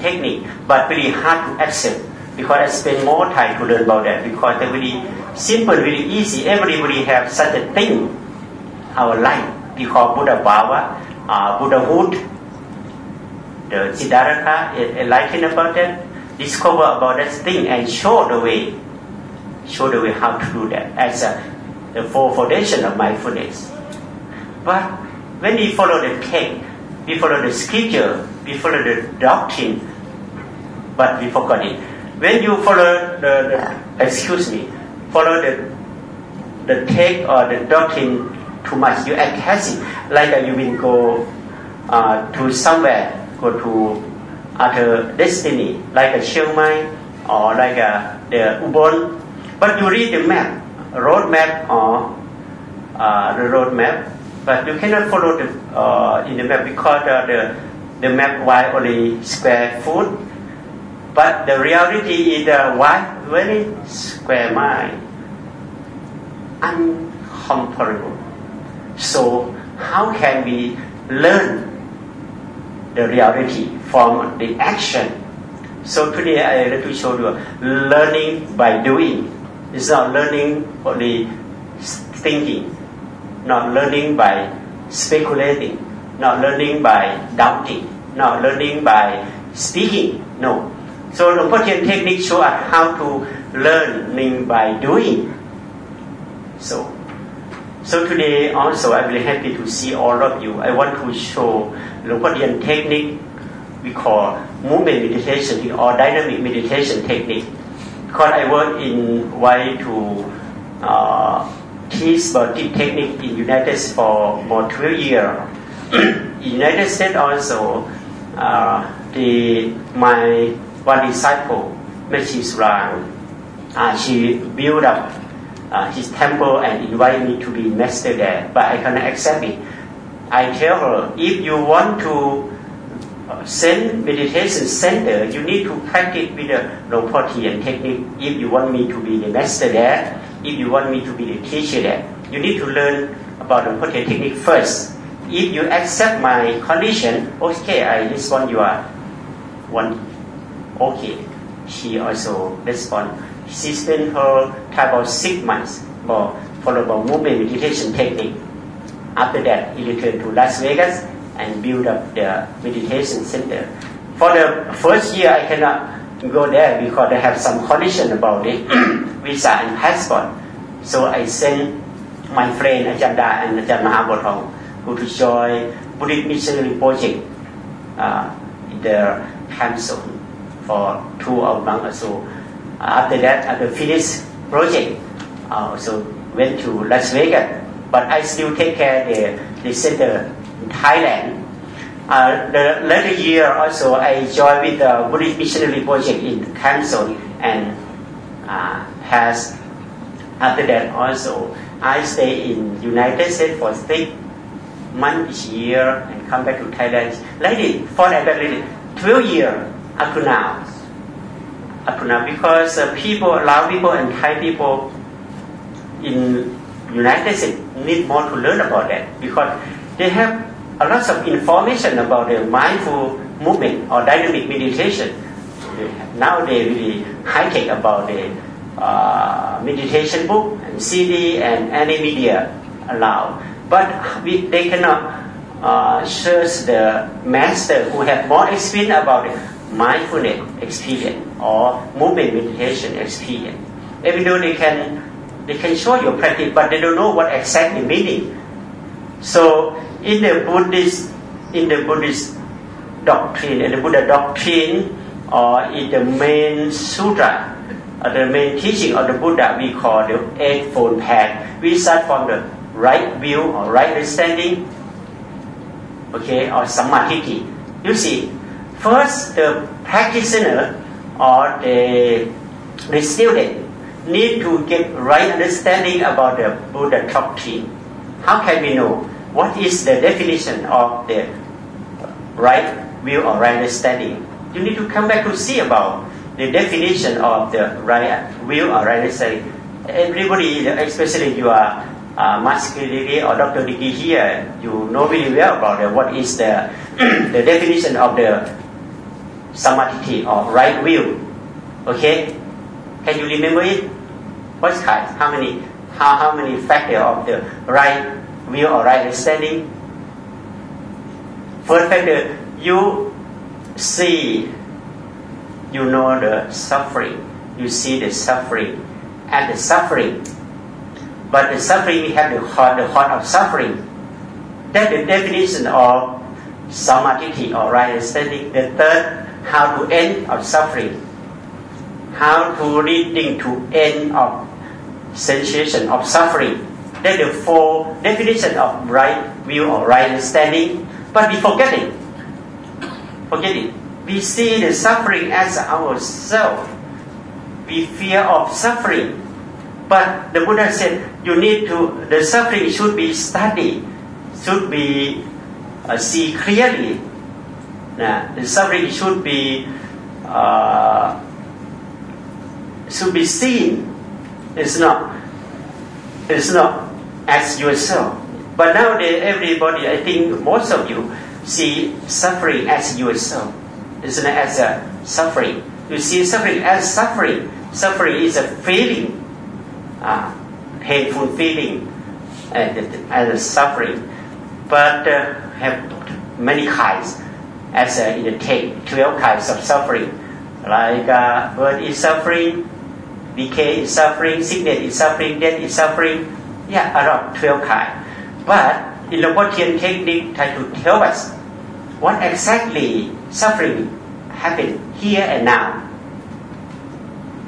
technique, but very hard to accept because I spend more time to learn about that because they're very simple, really easy. Everybody have such a thing, our life. Call Buddha Bhava, uh, Buddhahood. The Siddhartha enlightened about that, discover about that thing and show the way, show the way how to do that as a, the foundation of mindfulness. But when we follow the text, we follow the scripture, we follow the doctrine, but we forgot it. When you follow the, the excuse me, follow the the text or the doctrine too much, you act passive. Like uh, you will go uh, to somewhere, go to other destiny, like a Chiang Mai or like a, the Ubon, but you read the map, road map or uh, the road map, but you cannot follow the uh, in the map because uh, the the map wide only square foot, but the reality is the wide very square mind, uncomparable. So how can we learn the reality from the action? So today I want to show you learning by doing. It's not learning only thinking not learning by speculating, not learning by doubting, not learning by speaking. No. So the technique show how to learn learning by doing. So, so today also I'm very happy to see all of you. I want to show the technique we call movement meditation or dynamic meditation technique. Because I work in way to uh, teach deep technique in United States for more 12 years. [COUGHS] United States also, uh, the, my one disciple, Mechi Surang, uh, she built up uh, his temple and invited me to be master there, but I cannot accept it. I tell her, if you want to send meditation center, you need to practice with the Longpotian technique. If you want me to be the master there, if you want me to be the teacher there, you need to learn about the Longpotian technique first. If you accept my condition, okay, I respond you are one, okay. She also respond. She spent her time about six months for follow about movement meditation technique. After that, he returned to Las Vegas and build up the meditation center. For the first year, I cannot go there because I have some condition about it, visa and passport. So I sent my friend Ajanda and Ajahn Mahabodhong who to join Buddhist Missionary Project uh, in the council for two or so. After that, at the finished project, I also went to Las Vegas, but I still take care the, the center in Thailand. Uh, the later year also I joined with the Buddhist Missionary Project in council and uh, has after that also I stay in United States for six months each year and come back to Thailand. It, for that, 12 years up to now. Up now, because uh, people, of people and Thai people in United States need more to learn about that because they have a lot of information about the mindful movement or dynamic meditation. Now they really high tech about the uh, meditation book and CD and any media allowed. But we, they cannot uh, search the master who have more experience about it mindfulness experience or movement meditation experience. Even though they can they can show you practice, but they don't know what exactly meaning. So in the Buddhist in the Buddhist doctrine, in the Buddha doctrine, or in the main sutra, or the main teaching of the Buddha, we call the eightfold path. We start from the right view or right understanding, okay, or samadhi. You see, First, the practitioner or the, the student need to get right understanding about the Buddha doctrine. How can we know what is the definition of the right view or right understanding? You need to come back to see about the definition of the right view or right understanding. Everybody, especially you are uh, masculinity or Dr. Dicky here, you know really well about the, what is the, [CLEARS THROAT] the definition of the samadhi or right view. Okay? Can you remember it? What's kind? How many how, how many factors of the right view or right understanding? First factor, you see you know the suffering. You see the suffering and the suffering. But the suffering we have the heart, the heart of suffering. That's the definition of samadhi or right understanding. The third how to end of suffering, how to leading to end of sensation of suffering. That's the four definition of right view or right understanding. But we forget it. Forget it. We see the suffering as ourself. We fear of suffering. But the Buddha said you need to the suffering should be studied, should be uh, see clearly The suffering should be uh, should be seen. It's not. It's not as yourself. But nowadays, everybody, I think most of you see suffering as yourself. It's not as a suffering. You see suffering as suffering. Suffering is a feeling, uh, painful feeling, and as a suffering. But uh, have many kinds as uh, in the take 12 kinds of suffering. Like uh, birth is suffering, decay is suffering, sickness is suffering, death is suffering. Yeah, around 12 kinds. But in the Watian technique, try to tell us what exactly suffering happen here and now.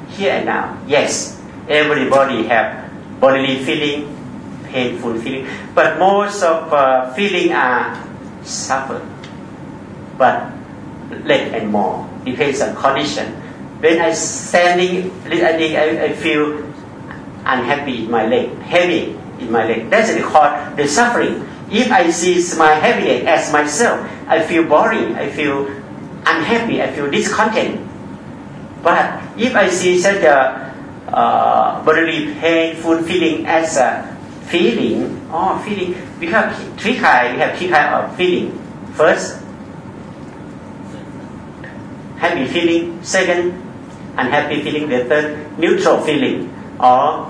Here and now. Yes, everybody have bodily feeling, painful feeling, but most of uh, feeling are suffer but less and more depends on condition. When I standing, I I, feel unhappy in my leg, heavy in my leg. That's called the suffering. If I see my happiness as myself, I feel boring, I feel unhappy, I feel discontent. But if I see such a uh, bodily painful feeling as a feeling, oh, feeling, we have three kinds, we have three kinds of feeling. First, happy feeling. Second, unhappy feeling. The third, neutral feeling, or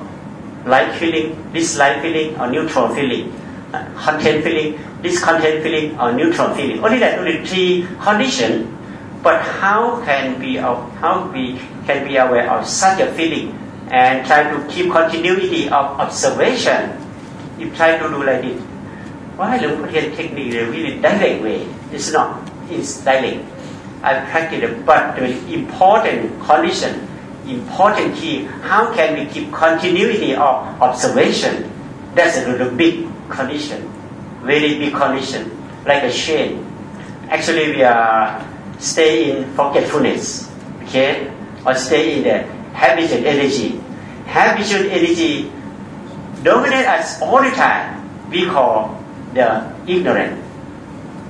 like feeling, dislike feeling, or neutral feeling. Uh, content feeling, discontent feeling, or neutral feeling. Only that, only three conditions. But how can we how we can be aware of such a feeling and try to keep continuity of observation? If try to do like this, why Luang Por Tean technique in a really direct way? It's not. It's direct. It, but the important condition, important key, how can we keep continuity of observation? That's a big condition, very big condition, like a chain. Actually, we are stay in forgetfulness, okay, or stay in the habitual energy. Habitual energy dominate us all the time. We call the ignorant.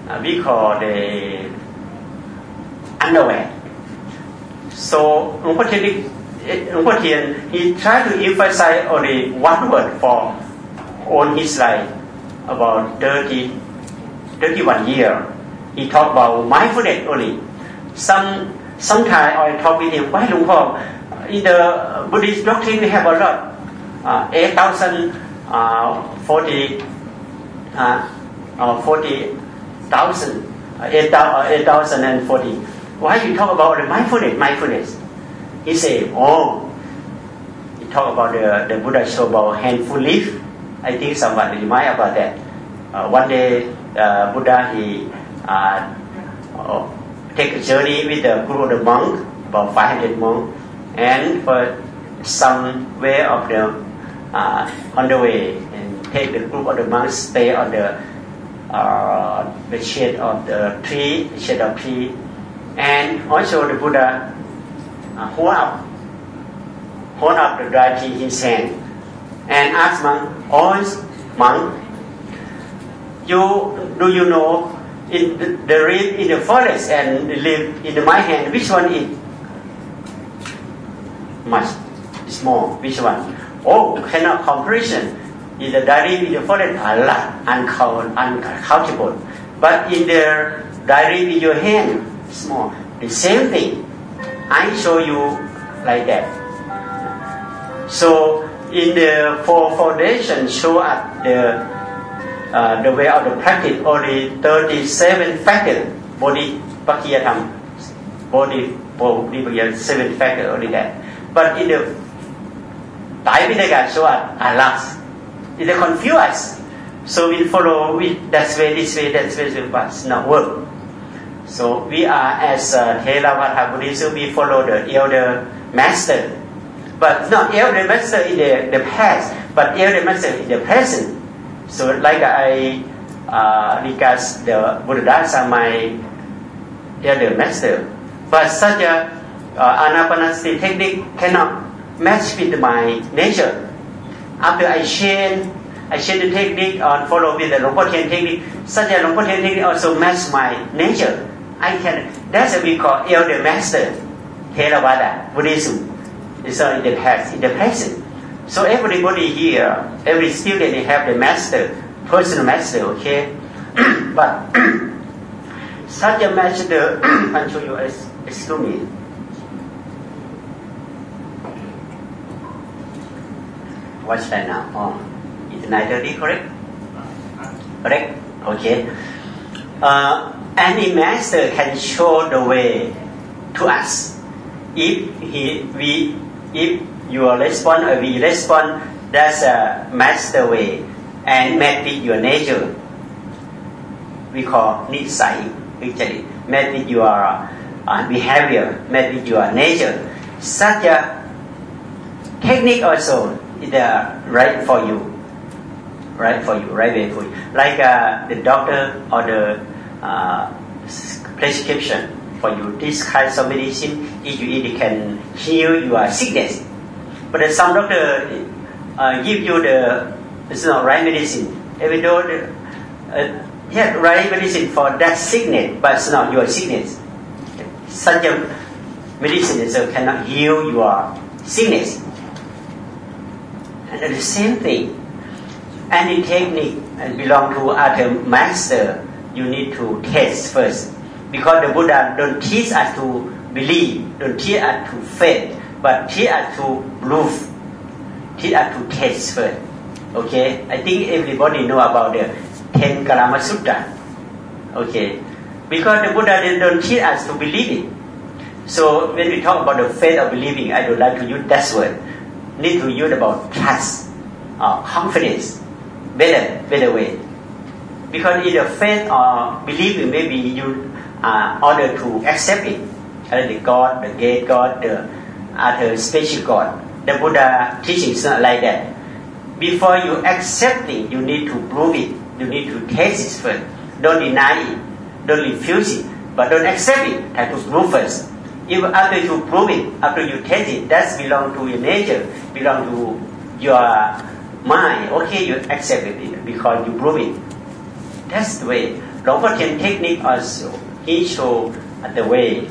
Uh, we call the unaware. So Por Tean, Luang he tried to emphasize only one word for all his life, about 30, 31 years. He talked about mindfulness only. Some sometimes I talk with him, why Luang Por, in the Buddhist doctrine we have a lot, uh, 8,000, uh, 40, uh, uh, 40,000, uh, 8,040. 8, why you talk about the mindfulness, mindfulness? He say, oh, he talk about the, the Buddha show about handful leaf. I think someone remind about that. Uh, one day, uh, Buddha, he uh, oh, take a journey with the group of the monk, about 500 monks, and for some way of the, uh, on the way, and take the group of the monks stay on the uh, the shade of the tree, shade of tree, and also the Buddha uh, hold up, hold up the dry tree in his hand, and ask monk, oh monk, you do you know in the, the in the forest and leaf in my hand, which one is much small? Which one? Oh, cannot comparison. In the diary in the forest, a lot, uncount, uncountable. But in the diary in your hand, small. The same thing. I show you like that. So in the four foundation show up the uh, the way of the practice only 37 factors body pakiyatam body body seven factors only that but in the Thai Vinaya show up a lot it confuse us so we follow that way this way that way but it's not work so we are as a Theravada Buddhism, we follow the elder master. But not elder master in the, the past, but elder master in the present. So like I uh, regard the Buddhadasa, my elder master. But such a uh, anapanasati technique cannot match with my nature. After I change, I change the technique and follow with the Luang technique, such a Luang technique also match my nature. I can. That's what we call elder master, Theravada Buddhism. So in the past, in the present. So everybody here, every student they have the master, personal master, okay? [CLEARS THROAT] but [CLEARS THROAT] such a master, [CLEARS THROAT] I'll show you, excuse me. What's that now? Oh, it's 9.30, correct? Correct? Okay. Uh, any master can show the way to us. If he, we, if you respond or we respond, that's a master way and met with your nature. We call nisai, actually, met with your uh, behavior, met with your nature. Such a technique also is uh, right for you, right for you, right way for you. Like uh, the doctor or the uh, prescription for you. This kind of medicine, if you eat, it can heal your sickness. But some doctor uh, give you the it's not right medicine. Even though the, uh, yeah, right medicine for that sickness, but it's not your sickness. Such a medicine so cannot heal your sickness. And the same thing, any technique belong to other master, you need to test first. Because the Buddha don't teach us to believe, don't teach us to faith, but teach us to believe, teach us to test first. Okay, I think everybody know about the Ten Kalama Sutta. Okay, because the Buddha don't teach us to believe it. So when we talk about the faith of believing, I don't like to use that word. Need to use about trust, uh, confidence, better, better way. Because in the faith or believing, maybe you are ordered to accept it. Uh, the God, the gate God, the other special God. The Buddha teaching is not like that. Before you accept it, you need to prove it. You need to taste it first. Don't deny it. Don't refuse it. But don't accept it. Try to prove first. If after you prove it, after you taste it, that belong to your nature, belong to your mind. Okay, you accept it because you prove it. That's the way. Long Tian technique also, he show the way.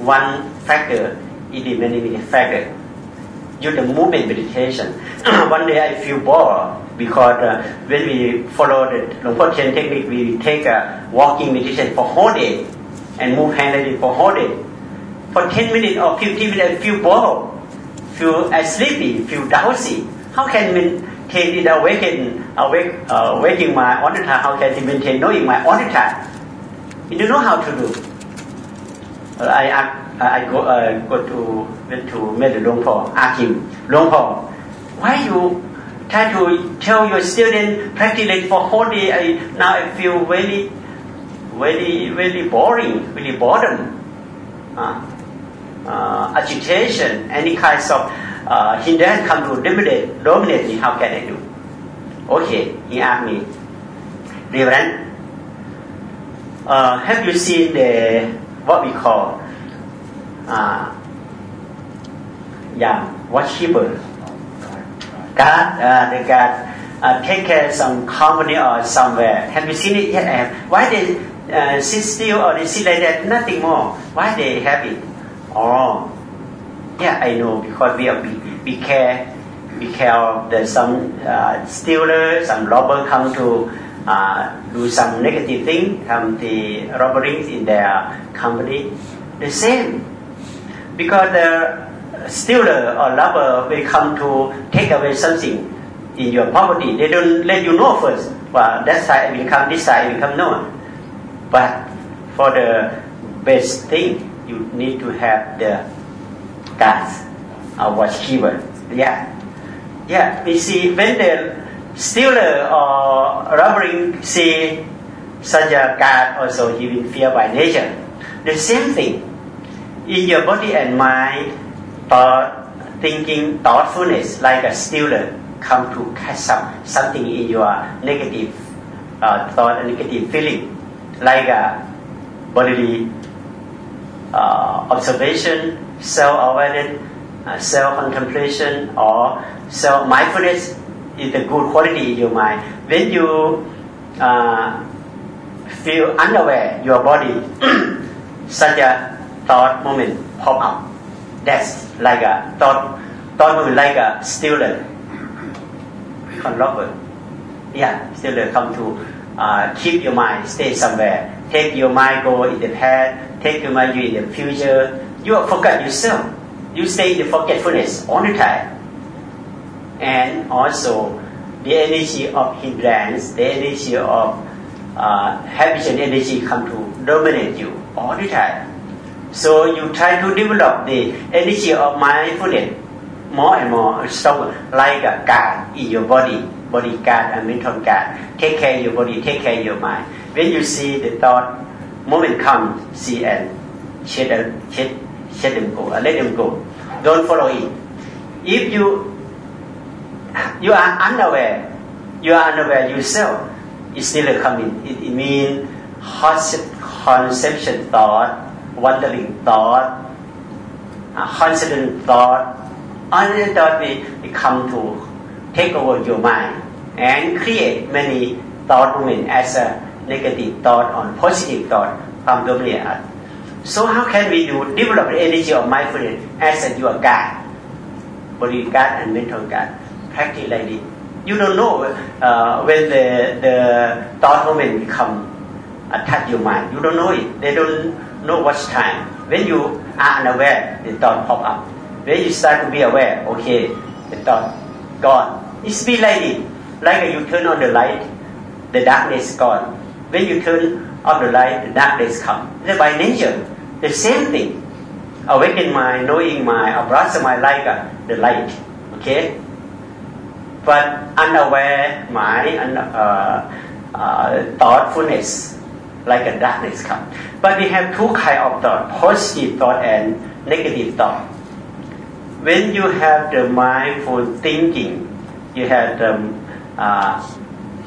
One factor in the many, factor. Use the movement meditation. [CLEARS THROAT] One day I feel bored because uh, when we follow the Long Tian technique, we take a walking meditation for whole day and move hand for whole day for 10 minutes or 15 minutes, feel bored, feel sleepy, feel drowsy. How can maintain it awaken, awake, uh, waking my time? How can it maintain knowing my time? You don't know how to do. I, I, I go, uh, go to, went to meet Luang Po, ask him, Luang Po, why you try to tell your student practice for whole day? I, now I feel very, very, very boring, very boredom. Uh, uh, agitation, any kinds of uh, hindrance come to dominate, dominate me, how can I do? Okay, he asked me, Reverend, uh, have you seen the what we call uh, yeah, worshipper? God, uh, the God uh, take care some company or somewhere. Have you seen it yet? Why they uh, sit still or they sit like that? Nothing more. Why they have it? Oh, yeah, I know because we are be, be care be care the some uh, some robber come to uh, do some negative thing, come the robberies in their company. The same, because the stealer or robber will come to take away something in your property. They don't let you know first. Well, that side will come, this side will come. No, but for the best thing you need to have the guards or watchkeeper. Yeah. Yeah, we see when the stealer or robbing see such a God also will fear by nature. The same thing. In your body and mind, thought, thinking, thoughtfulness, like a stealer, come to catch some, something in your negative uh, thought negative feeling, like a bodily uh, observation, self-awareness, uh, self-contemplation, or self-mindfulness is the good quality in your mind. When you uh, feel unaware your body, [CLEARS THROAT] such a thought moment pop up. That's like a thought, thought moment like a stiller, conrobber. Yeah, stiller come to uh, keep your mind stay somewhere. Take your mind go in the past, take your mind in the future. You forget yourself. You stay in the forgetfulness all the time. And also, the energy of hindrance, the energy of uh, habitual energy come to dominate you all the time. So you try to develop the energy of mindfulness more and more stronger, like a guard in your body, body guard and mental guard. Take care of your body, take care of your mind. When you see the thought moment comes, see and shed, shed, shed them go, let them go. Don't follow it. If you you are unaware, you are unaware yourself, it's still coming. It, it means conception thought, wandering thought, uh, constant thought, only thought will come to take over your mind and create many thought movement as a negative thought on positive thought from dominant us. So how can we do develop the energy of mindfulness as a your guide, body guide and mental guide? Practice like this. You don't know uh, when the, the thought moment come attack your mind. You don't know it. They don't know what's time. When you are unaware, the thought pop up. When you start to be aware, okay, the thought gone. It's be like it. Like you turn on the light, the darkness gone when you turn on the light the darkness come. It's by nature the same thing. Awaken mind knowing mind abrace mind like uh, the light. Okay? But unaware mind uh, uh, thoughtfulness like a darkness come. But we have two kind of thought positive thought and negative thought. When you have the mindful thinking you have the uh,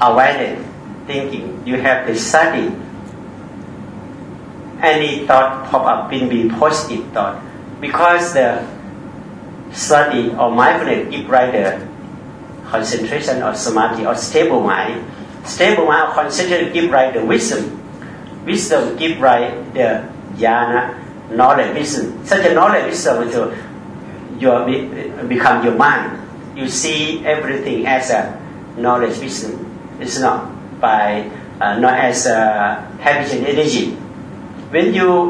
awareness thinking you have the sati any thought pop up will be positive thought. Because the sati or mindfulness give right the concentration or samadhi or stable mind stable mind or concentration give right the wisdom wisdom give right the jhana knowledge wisdom. Such a knowledge wisdom will your become your mind. You see everything as a knowledge wisdom. It's not by uh, not as habit and energy when you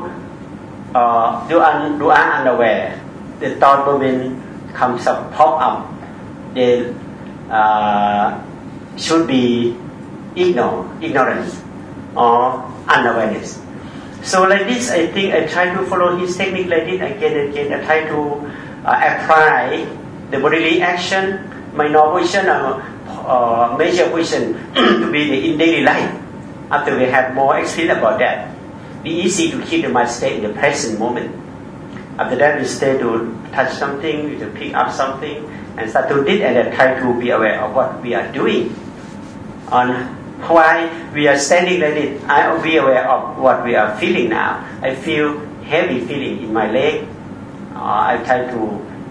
uh, you, un, are unaware, the thought movement comes up, pop up, they uh, should be ignore, ignorance or unawareness. So like this, I think I try to follow his technique like this again and again. I try to uh, apply the bodily action, my normal position, or uh, major position [CLEARS THROAT] to be in daily life. After we have more experience about that be easy to keep the mind stay in the present moment. After that, we stay to touch something, to pick up something, and start to did and then try to be aware of what we are doing. On why we are standing like I will be aware of what we are feeling now. I feel heavy feeling in my leg. Uh, I try to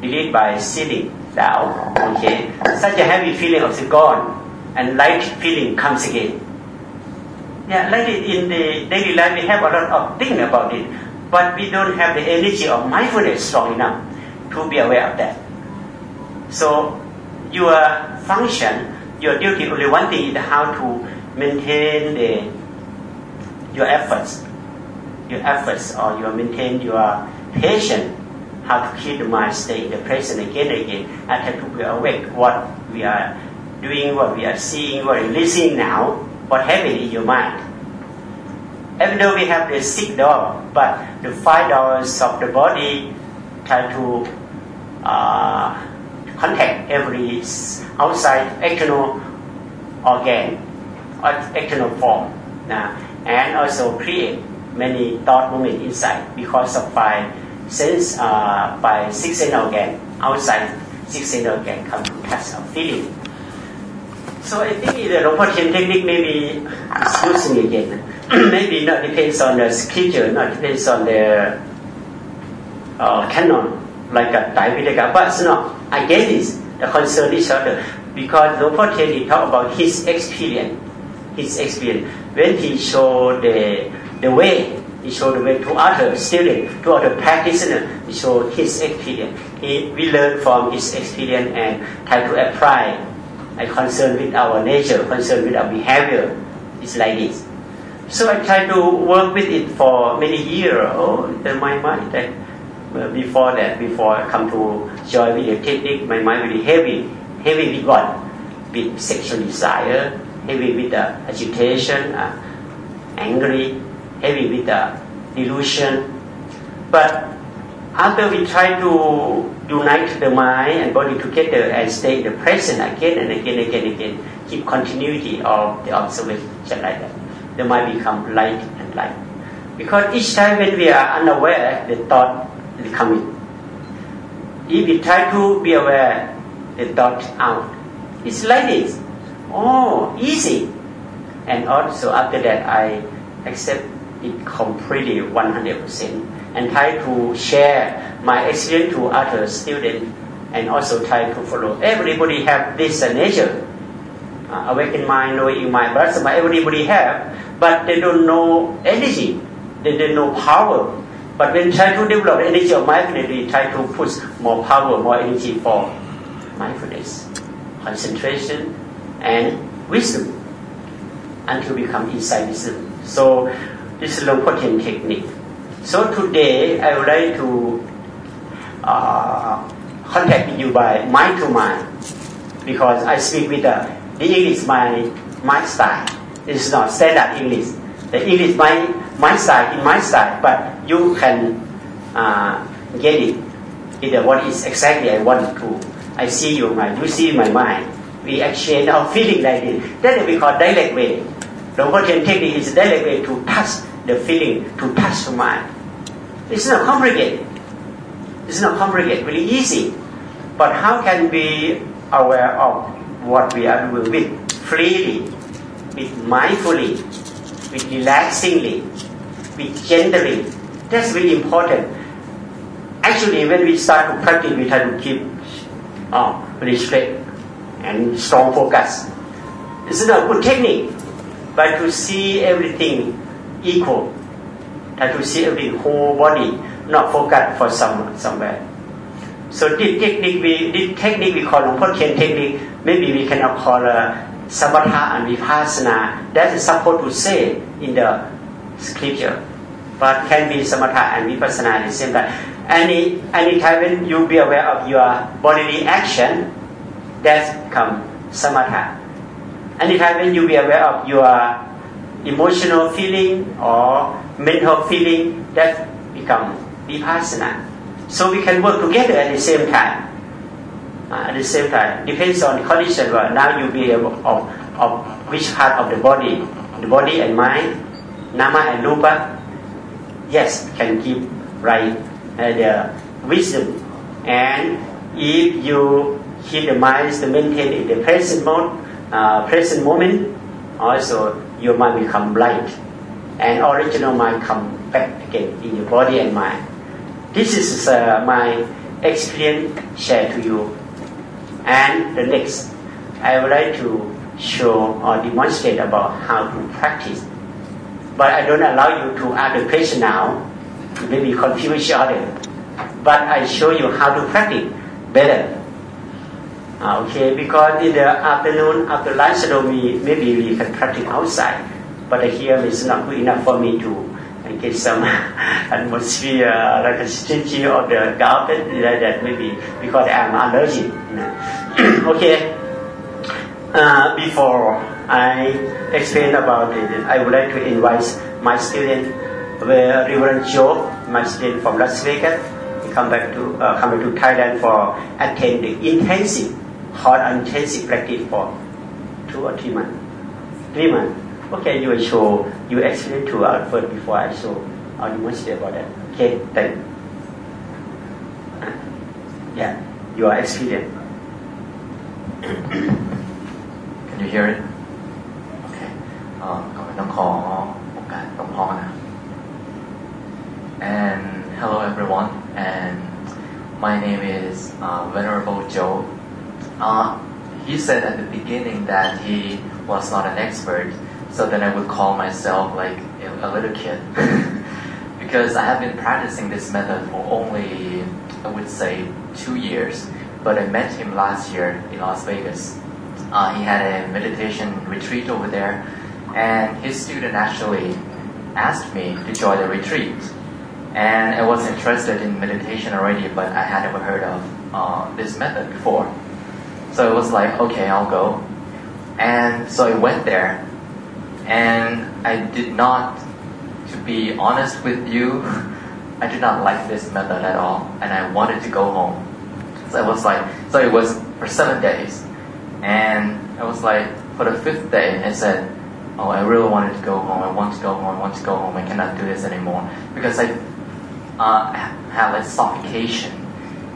delete by sitting down. Okay, such a heavy feeling of the gone, and light feeling comes again yeah, like in the daily life, we have a lot of things about it, but we don't have the energy of mindfulness strong enough to be aware of that. So, your function, your duty, only one thing is how to maintain the, your efforts, your efforts, or you maintain your patience, how to keep the mind stay in the present again and again, and have to be awake what we are doing, what we are seeing, what we are listening now, what happened in your mind. Even though we have the six door, but the five doors of the body try to uh, contact every outside external organ or external form, uh, and also create many thought movement inside because of five sense uh, by six sense organ outside six sense organ come to touch or feeling so I think the Luang Por technique maybe using again. [CLEARS THROAT] maybe not depends on the schedule, not depends on the uh, canon, like a Tripitaka, but it's not. I this, the concern is other. Because Luang Por he talk about his experience, his experience. When he showed the, the way, he showed the way to other students, to other practitioners, he showed his experience. He, we learn from his experience and try to apply I concern with our nature, concern with our behavior. It's like this. So I try to work with it for many years. Oh, in my mind, that uh, before that, before I come to join with the technique, my mind very heavy. Heavy with what? With sexual desire, heavy with the agitation, uh, angry, heavy with the delusion. But after we try to unite the mind and body together and stay in the present again and again, and again, and again. Keep continuity of the observation like that. The mind become light and light. Because each time when we are unaware, the thought will come in. If we try to be aware, the thought out. It's like this. Oh, easy. And also after that, I accept it completely 100% and try to share my experience to other students and also try to follow. Everybody have this nature. uh, awakened mind, knowing mind, but everybody have, but they don't know energy, they don't know power. But when try to develop energy of mindfulness, we try to push more power, more energy for mindfulness, concentration, and wisdom until become insight wisdom. So this is Luang Por Teean technique. So today I would like to uh, contact you by mind to mind because I speak with the, the English my my style. It's not standard English. The English my my style in my style, but you can uh, get it. Either what is exactly I want to. I see your mind, you see my mind. We exchange our feeling like this. That we call direct way. The Western technique is direct way to touch the feeling, to touch the mind. It's not complicated. It's not complicated, really easy. But how can we be aware of what we are doing with freely, with mindfully, with relaxingly, with gently? That's really important. Actually, when we start to practice, we try to keep uh, very straight and strong focus. It's not a good technique, but to see everything equal, try to see everything whole body, not focus for some somewhere. So this technique we this technique we call Luang Por Teean technique, maybe we cannot call uh, samatha and vipassana. That is supposed to say in the scripture, but can be samatha and vipassana at the same time. Any any time when you be aware of your bodily action, that come samatha. Any time when you be aware of your emotional feeling or mental feeling, that become vipassana. So we can work together at the same time. Uh, at the same time, depends on the condition. Well, now you be able of, of which part of the body, the body and mind, nama and rupa. Yes, can give right uh, the wisdom. And if you keep the mind to maintain in the present mode, uh, present moment, also your mind become blind, and original mind come back again in your body and mind. This is uh, my experience shared to you. And the next, I would like to show or demonstrate about how to practice. But I don't allow you to ask the question now. Maybe confuse each other. But I show you how to practice better. Okay, because in the afternoon after lunch, maybe we can practice outside. But here it's not good enough for me to get some [LAUGHS] atmosphere like a stingy of the carpet like that maybe because I'm allergic. [COUGHS] Okay. Uh, before I explain about it, I would like to invite my student, uh, Reverend Joe, my student from Las Vegas, come back to uh, come back to Thailand for attend the intensive, hard intensive practice for two or three months. Three months. Okay, you will show you explain to us first before I show how you must say about that. Okay, thank you. Yeah, your experience. Can [COUGHS] you hear it? Okay. เอ่อก่อนอื่นต้องขอโอกาสต้องพ่อนะ And hello everyone and my name is uh, Venerable Joe. uh, he said at the beginning that he was not an expert so then I would call myself like a, little kid. [LAUGHS] because I have been practicing this method for only, I would say, two years. But I met him last year in Las Vegas. Uh, he had a meditation retreat over there, and his student actually asked me to join the retreat. And I was interested in meditation already, but I had never heard of uh, this method before. So it was like, okay, I'll go. And so I went there, and I did not, to be honest with you, [LAUGHS] I did not like this method at all, and I wanted to go home. So I was like, so it was for seven days, and I was like, for the fifth day, I said, oh, I really wanted to go home. I want to go home. I want to go home. I cannot do this anymore because I uh, had like suffocation,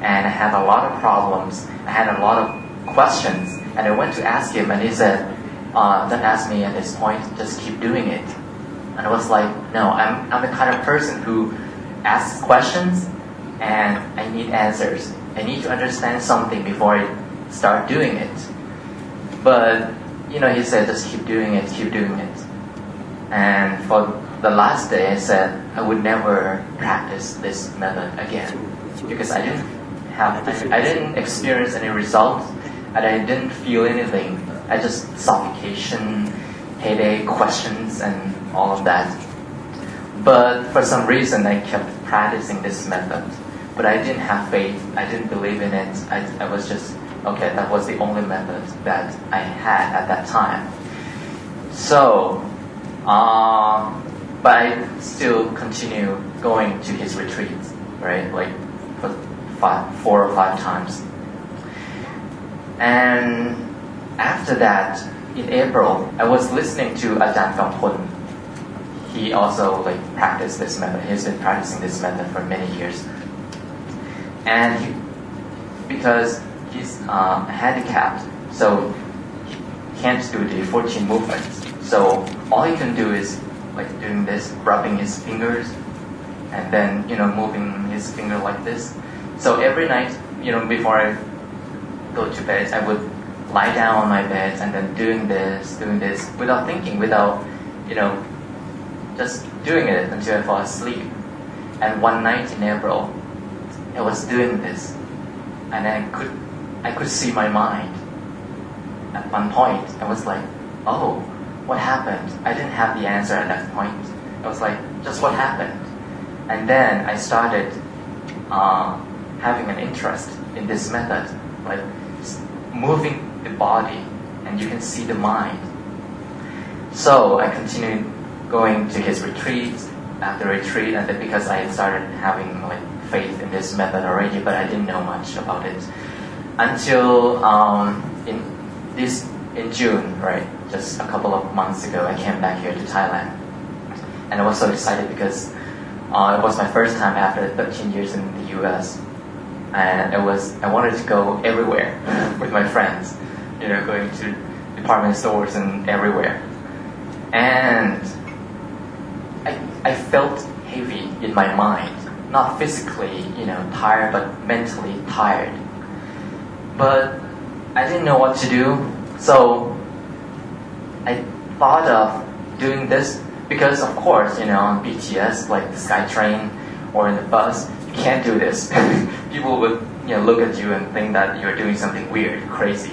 and I had a lot of problems. I had a lot of questions, and I went to ask him, and he said, uh, don't ask me at this point, just keep doing it. And I was like, no, I'm, I'm the kind of person who asks questions and I need answers. I need to understand something before I start doing it. But, you know, he said, just keep doing it, keep doing it. And for the last day, I said I would never practice this method again because I didn't have, I, I didn't experience any results, and I didn't feel anything. I just suffocation, headache, questions, and all of that. But for some reason, I kept practicing this method. But I didn't have faith. I didn't believe in it. I, I was just okay. That was the only method that I had at that time. So, uh, but I still continue going to his retreats, right? Like for five, four or five times. And after that, in April, I was listening to Ajahn Phang He also like practiced this method. He's been practicing this method for many years. And he, because he's um, handicapped, so he can't do the 14 movements. So all he can do is like doing this, rubbing his fingers, and then you know moving his finger like this. So every night, you know, before I go to bed, I would lie down on my bed and then doing this, doing this without thinking, without, you know, just doing it until I fall asleep. And one night in April, I was doing this, and I could, I could see my mind. At one point, I was like, oh, what happened? I didn't have the answer at that point. I was like, just what happened? And then I started uh, having an interest in this method, like moving the body, and you can see the mind. So I continued going to his retreats after retreat, and then because I had started having like faith in this method already, but I didn't know much about it until um, in this in June, right? Just a couple of months ago, I came back here to Thailand, and I was so excited because uh, it was my first time after 13 years in the U.S. And it was I wanted to go everywhere with my friends, you know, going to department stores and everywhere. And I, I felt heavy in my mind, not physically, you know, tired, but mentally tired. But I didn't know what to do, so I thought of doing this because, of course, you know, on BTS, like the SkyTrain or in the bus, you can't do this. [LAUGHS] People would, you know, look at you and think that you're doing something weird, crazy,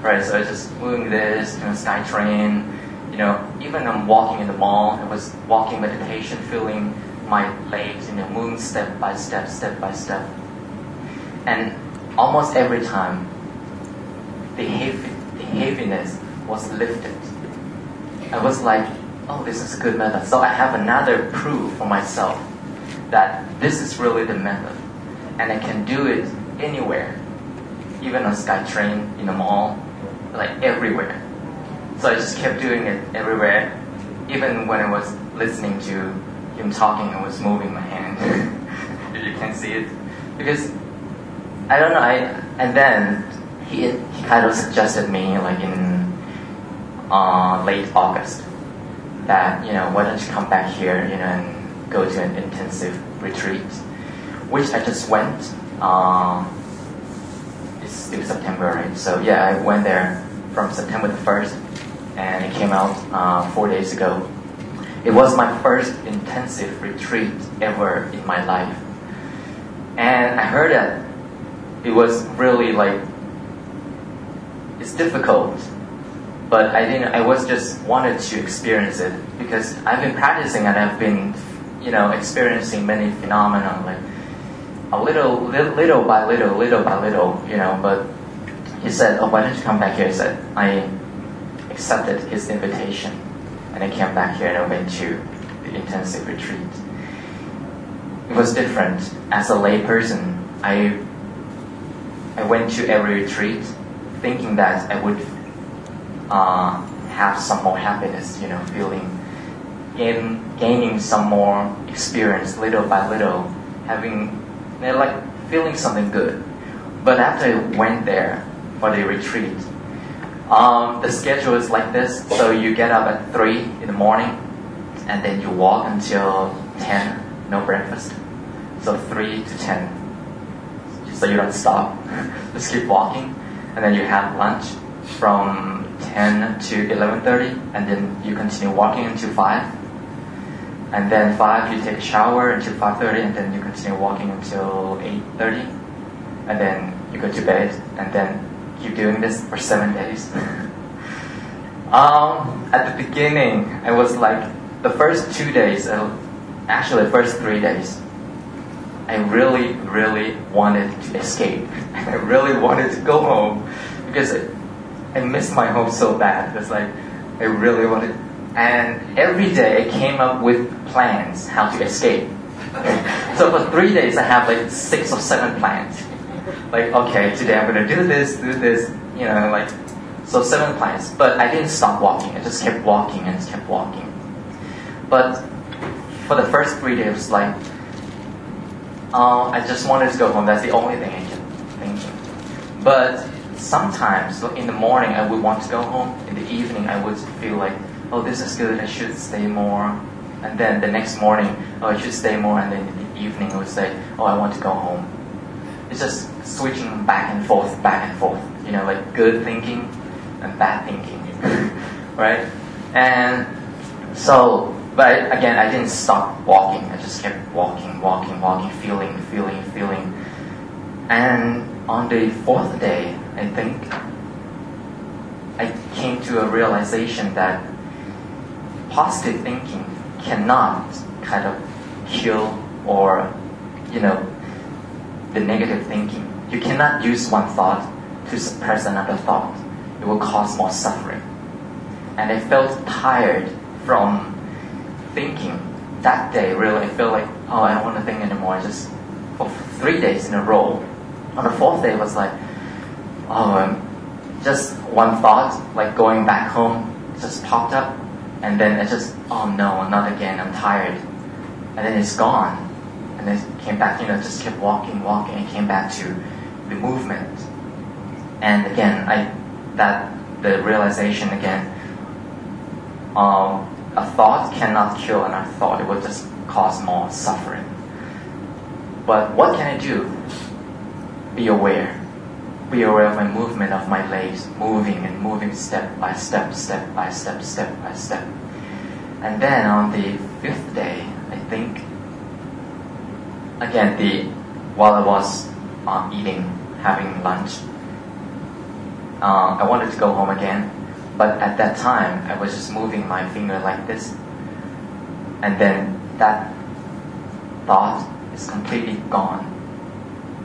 right? So I was just doing this, know, SkyTrain, you know, even I'm walking in the mall, I was walking meditation, feeling my legs, you know, moving step by step, step by step. And almost every time, the, heavy, the heaviness was lifted. I was like, oh, this is a good method. So I have another proof for myself that this is really the method. And I can do it anywhere, even on SkyTrain, in the mall, like everywhere. So I just kept doing it everywhere. Even when I was listening to him talking, I was moving my hand. [LAUGHS] you can see it. Because, I don't know, I, and then he, he kind of suggested me, like in uh, late August, that, you know, why don't you come back here, you know, and go to an intensive retreat, which I just went. Uh, it's still September, right? So yeah, I went there from September the 1st, and it came out uh, four days ago. It was my first intensive retreat ever in my life. And I heard that it was really like, it's difficult but I didn't. I was just wanted to experience it because I've been practicing and I've been, you know, experiencing many phenomena like a little, little, by little, little by little, you know. But he said, "Oh, why don't you come back here?" He said, "I accepted his invitation, and I came back here and I went to the intensive retreat. It was different as a layperson. I I went to every retreat thinking that I would uh, have some more happiness, you know, feeling, gain, gaining some more experience little by little, having, know, like feeling something good. But after I went there for the retreat, um, the schedule is like this. So you get up at 3 in the morning, and then you walk until 10, no breakfast. So 3 to 10. So you don't stop, [LAUGHS] just keep walking. And then you have lunch from 10 to 11.30 and then you continue walking until 5. And then 5 you take a shower until 5.30 and then you continue walking until 8.30. And then you go to bed and then keep doing this for 7 days. [LAUGHS] um, at the beginning, it was like the first two days, uh, actually the first three days, I really, really wanted to escape. [LAUGHS] I really wanted to go home because I, I missed my home so bad. It's like I really wanted, and every day I came up with plans how to escape. so for three days I have like six or seven plans. Like okay, today I'm gonna do this, do this, you know, like so seven plans. But I didn't stop walking. I just kept walking and just kept walking. But for the first three days, like uh, I just wanted to go home. That's the only thing I kept thinking. But sometimes in the morning I would want to go home. In the evening I would feel like, oh, this is good. I should stay more. And then the next morning, oh, I should stay more. And then in the evening I would say, oh, I want to go home. It's just switching back and forth, back and forth. You know, like good thinking and bad thinking, [LAUGHS] right? And so but again, I didn't stop walking. I just kept walking, walking, walking, feeling, feeling, feeling. And on the fourth day, I think, I came to a realization that positive thinking cannot kind of kill or, you know, the negative thinking. You cannot use one thought to suppress another thought. It will cause more suffering. And I felt tired from thinking that day really I felt like, oh, I don't want to think anymore. I just, for three days in a row. On the fourth day, it was like, oh, um, just one thought, like going back home, just popped up. And then it just, oh no, not again, I'm tired. And then it's gone. And then it came back, you know, just kept walking, walking, and came back to the movement. And again, I, that, the realization again, um, a thought cannot kill another thought, it will just cause more suffering. But what can I do? Be aware. Be aware of my movement of my legs, moving and moving step by step, step by step, step by step. And then on the fifth day, I think, again, the while I was uh, eating, having lunch, uh, I wanted to go home again but at that time, I was just moving my finger like this. And then that thought is completely gone.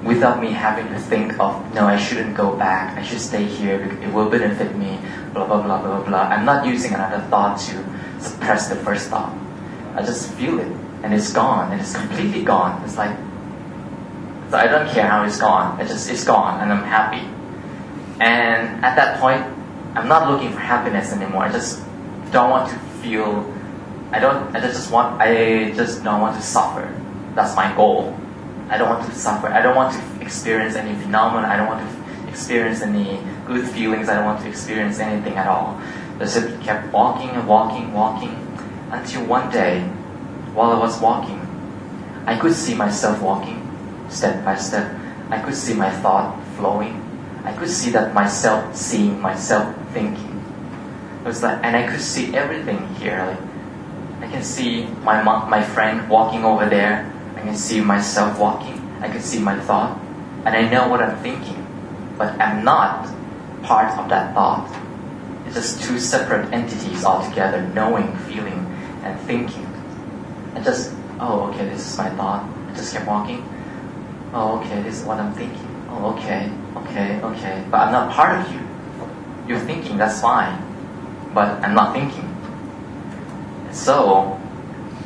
Without me having to think of, no, I shouldn't go back, I should stay here, it will benefit me, blah, blah, blah, blah, blah. I'm not using another thought to suppress the first thought. I just feel it, and it's gone, and it's completely gone. It's like, so I don't care how it's gone, it just, it's gone, and I'm happy. And at that point, I'm not looking for happiness anymore. I just don't want to feel. I don't. I just want. I just don't want to suffer. That's my goal. I don't want to suffer. I don't want to experience any phenomenon. I don't want to experience any good feelings. I don't want to experience anything at all. So Just kept walking and walking, walking, until one day, while I was walking, I could see myself walking, step by step. I could see my thought flowing. I could see that myself seeing myself thinking. It was like, and I could see everything here. Like, I can see my mom, my friend walking over there. I can see myself walking. I can see my thought, and I know what I'm thinking, but I'm not part of that thought. It's just two separate entities altogether, knowing, feeling, and thinking. And just, oh, okay, this is my thought. I just kept walking. Oh, okay, this is what I'm thinking. Oh, okay, okay, okay. But I'm not part of you. You're thinking, that's fine. But I'm not thinking. So,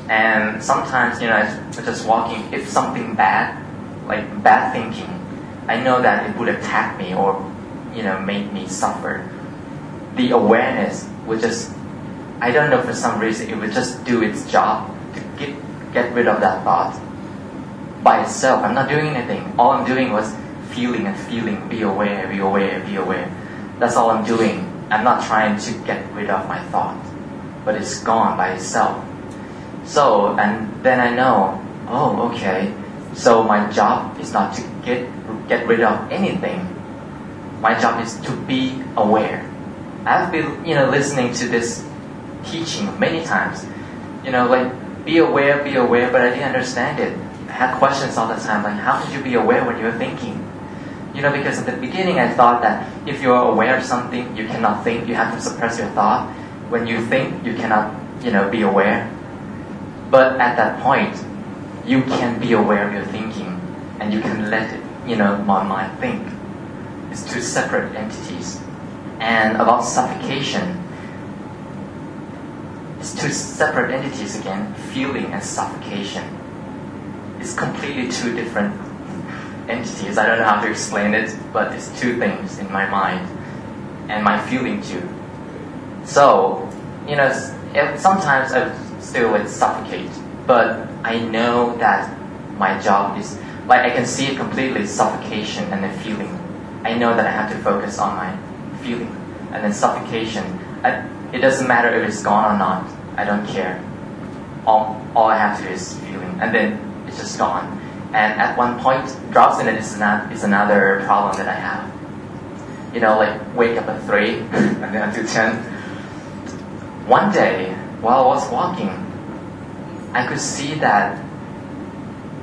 and sometimes, you know, just walking, if something bad, like bad thinking, I know that it would attack me or, you know, make me suffer. The awareness would just, I don't know for some reason, it would just do its job to get, get rid of that thought by itself. I'm not doing anything. All I'm doing was feeling and feeling, be aware, be aware, be aware. That's all I'm doing. I'm not trying to get rid of my thought, but it's gone by itself. So, and then I know, oh, okay. So my job is not to get get rid of anything. My job is to be aware. I've been, you know, listening to this teaching many times. You know, like be aware, be aware, but I didn't understand it. I had questions all the time, like how could you be aware when you're thinking? You know, because at the beginning I thought that if you are aware of something, you cannot think, you have to suppress your thought. When you think, you cannot, you know, be aware. But at that point, you can be aware of your thinking and you can let it, you know, my mind think. It's two separate entities. And about suffocation, it's two separate entities again, feeling and suffocation. It's completely two different entities. I don't know how to explain it, but it's two things in my mind and my feeling too. So, you know, sometimes I still would suffocate, but I know that my job is like I can see it completely suffocation and then feeling. I know that I have to focus on my feeling and then suffocation. I, it doesn't matter if it's gone or not. I don't care. All, all I have to do is feeling, and then it's just gone. And at one point, drowsiness is, not, is another problem that I have. You know, like wake up at 3 [LAUGHS] and then until 10. One day, while I was walking, I could see that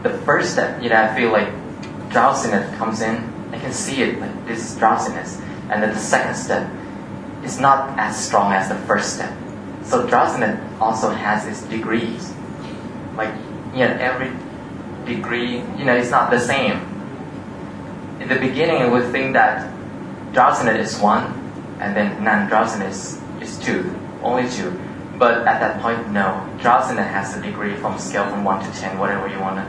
the first step, you know, I feel like drowsiness comes in. I can see it, like this drowsiness. And then the second step is not as strong as the first step. So drowsiness also has its degrees. Like, you know, every degree, you know, it's not the same. In the beginning, we think that drowsiness is one, and then non-drowsiness is two, only two. But at that point, no. Drowsiness has a degree from scale from one to ten, whatever you wanna.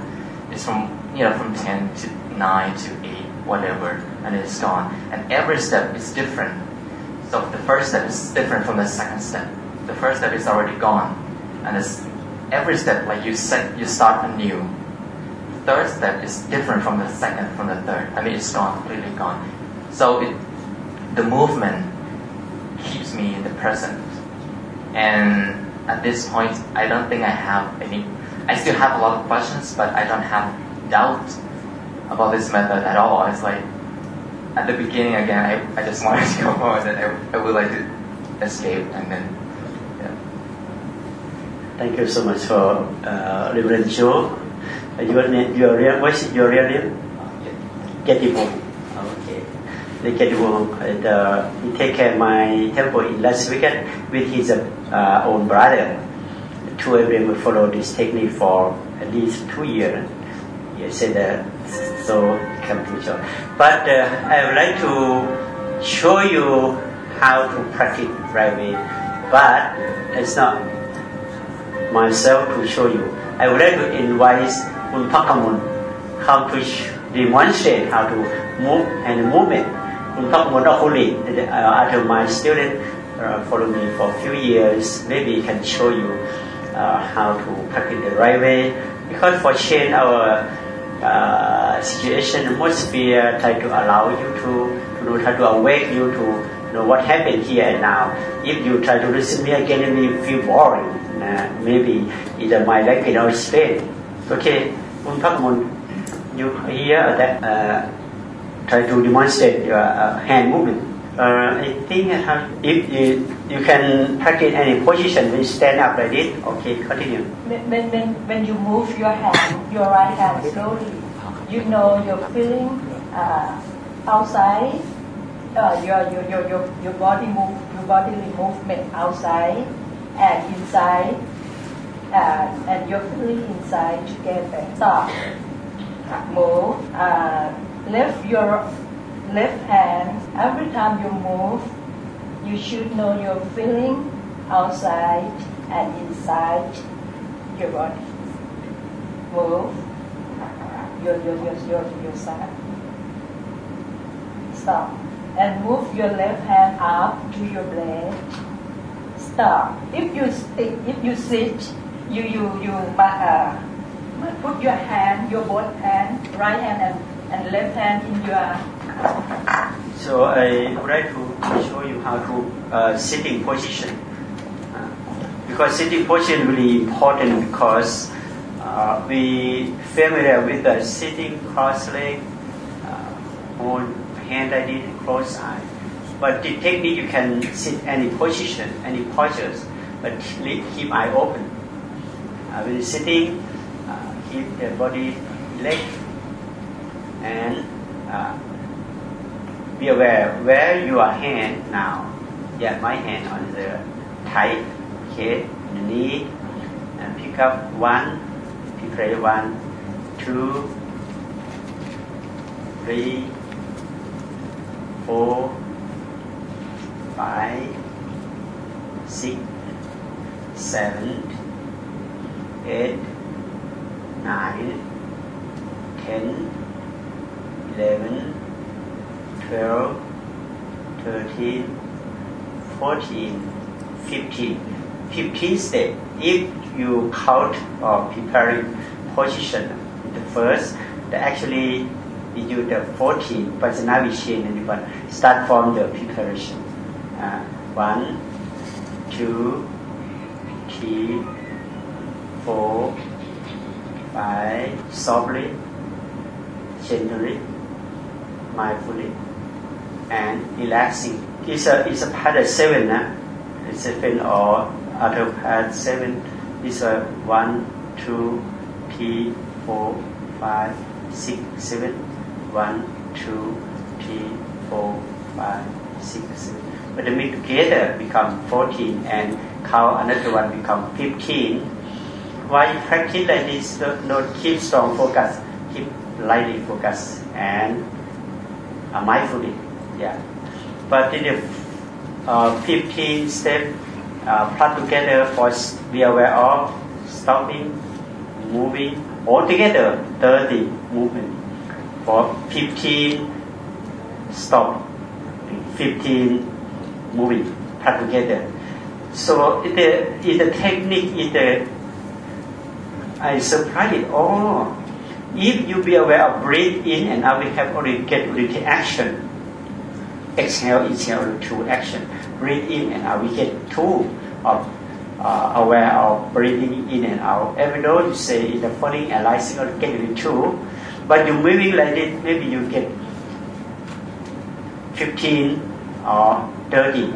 It's from you know from ten to nine to eight, whatever, and it's gone. And every step is different. So the first step is different from the second step. The first step is already gone, and it's, every step like you set, you start anew third step is different from the second, from the third. I mean, it's gone, completely gone. So it, the movement keeps me in the present. And at this point, I don't think I have any. I still have a lot of questions, but I don't have doubt about this method at all. It's like at the beginning again, I, I just [LAUGHS] wanted to go home, and then I, I would like to escape, and then yeah. Thank you so much for uh, Reverend Joe. Your name, your real, what's your real name? Getty Wong. Okay. The Getty Wong, and, uh, he take care my temple in Las Vegas with his uh, own brother. Two of them follow this technique for at least two years. He said that, so come to show. But uh, I would like to show you how to practice right way, but it's not myself to show you. I would like to invite Kun Pakamun come to demonstrate how to move and movement. Pakamun Rahuli, uh, after my student uh, follow me for a few years, maybe can show you uh, how to practice the right way. Because for change our uh, situation, atmosphere, try to allow you to, to know, try to awake you to know what happened here and now. If you try to listen me again, and you feel boring. Uh, maybe either my pain or pain. Okay, you hear that uh, try to demonstrate your uh, hand movement. Uh, I think if you, you can practice any position when you stand up like this, okay, continue. When, when, when you move your hand, your right hand slowly, you know you're feeling uh, outside, uh, your, your, your, your, your body move, your bodily movement outside and inside uh, and you're feeling inside together. Stop. Move. Lift your left hand. Every time you move, you should know you're feeling outside and inside your body. Move. Your, your, your, your, your side. Stop. And move your left hand up to your belly. Stop. If you sit, if you sit, you you you uh, put your hand, your both hand, right hand and, and left hand in your. So I would like to show you how to uh, sitting position. Uh, because sitting position really important because uh, we familiar with the sitting cross leg, uh, hand like this, close eye. But the technique you can sit any position, any postures, but keep eye open. Uh, when sitting, uh, keep the body leg and uh, be aware where your hand now. Yeah, my hand on the okay, the knee, and pick up one, pick up one, two, three, four, five, six, seven, eight, nine, ten, eleven, twelve, thirteen, fourteen, fifteen. Fifteen step. If you count or preparing position, the first, the actually we do the 14, but now we change and we start from the preparation. Uh, one, two, three, four, five, softly, gently, mindfully, and relaxing. It's a, it's a pattern seven, uh, it's a or other part seven. It's a one, two, three, four, five, six, seven, one, two, three, four, five, six, seven. But the mix together become 14 and count another one become 15. Why practice like this? Don't keep strong focus, keep lightly focus and uh, mindfully. Yeah. But in the uh, 15 step, uh, put together for be aware of stopping, moving, all together 30 movement. For 15 stop, 15 moving, put together. So the, the technique, in the, I surprised, oh, if you be aware of breathe in and out, we have already get already action. Exhale, inhale, two action. Breathe in and out, we get two of uh, aware of breathing in and out. Even though you say in the falling and rising, or get into two, but you moving like this, maybe you get 15 or 30.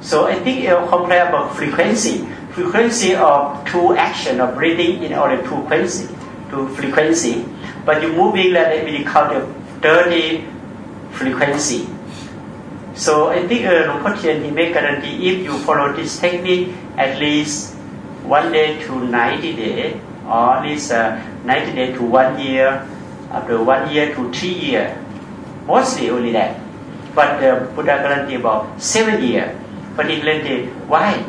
So I think you compare about frequency. Frequency of two action of breathing in order to frequency, to frequency. But you moving like we call the 30 frequency. So I think uh, Luang Por he make guarantee if you follow this technique at least one day to 90 day, or at least uh, 90 day to one year, after one year to three year, mostly only that. But the Buddha guarantee about seven year. But he guarantee why?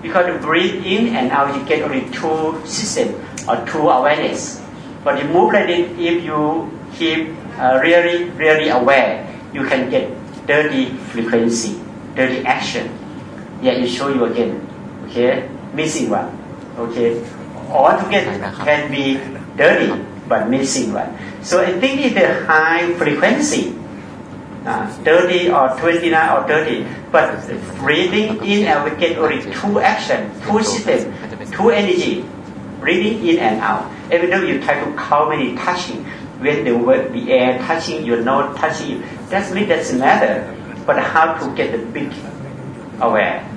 Because breathe in and out, you get only two system or two awareness. But you move like this, if you keep uh, really, really aware, you can get dirty frequency, dirty action. Yeah, you show you again. Okay, missing one. Okay, all together can be dirty but missing one. So I think it's the high frequency, uh, 30 or 29 or 30. But breathing in and we get only two action, two system, two energy, breathing in and out. Even though you try to count many touching, when the, word, the air touching your nose, touching you, that means doesn't matter. But how to get the big aware,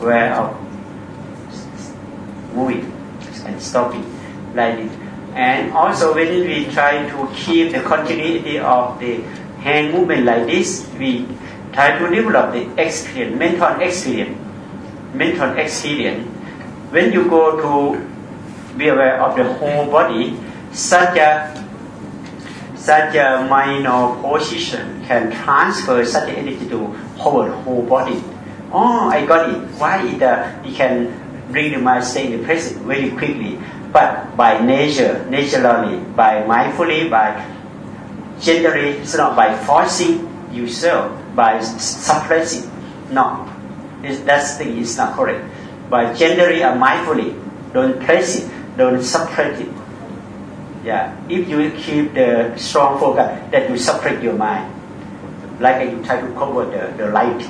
aware of moving and stopping like this. And also when we try to keep the continuity of the hand movement like this, we try to develop the experience, mental experience, mental experience. When you go to be aware of the whole body, such a such a minor position can transfer such energy to whole whole body. Oh, I got it. Why it, uh, it can bring the mind stay in the present very quickly, but by nature, naturally, by mindfully, by gently, it's not by forcing yourself, by suppressing. No, it's, that thing is not correct. By gently and mindfully, don't press it, don't suppress it. Yeah, if you keep the strong focus, that you suppress your mind, like you try to cover the, the light.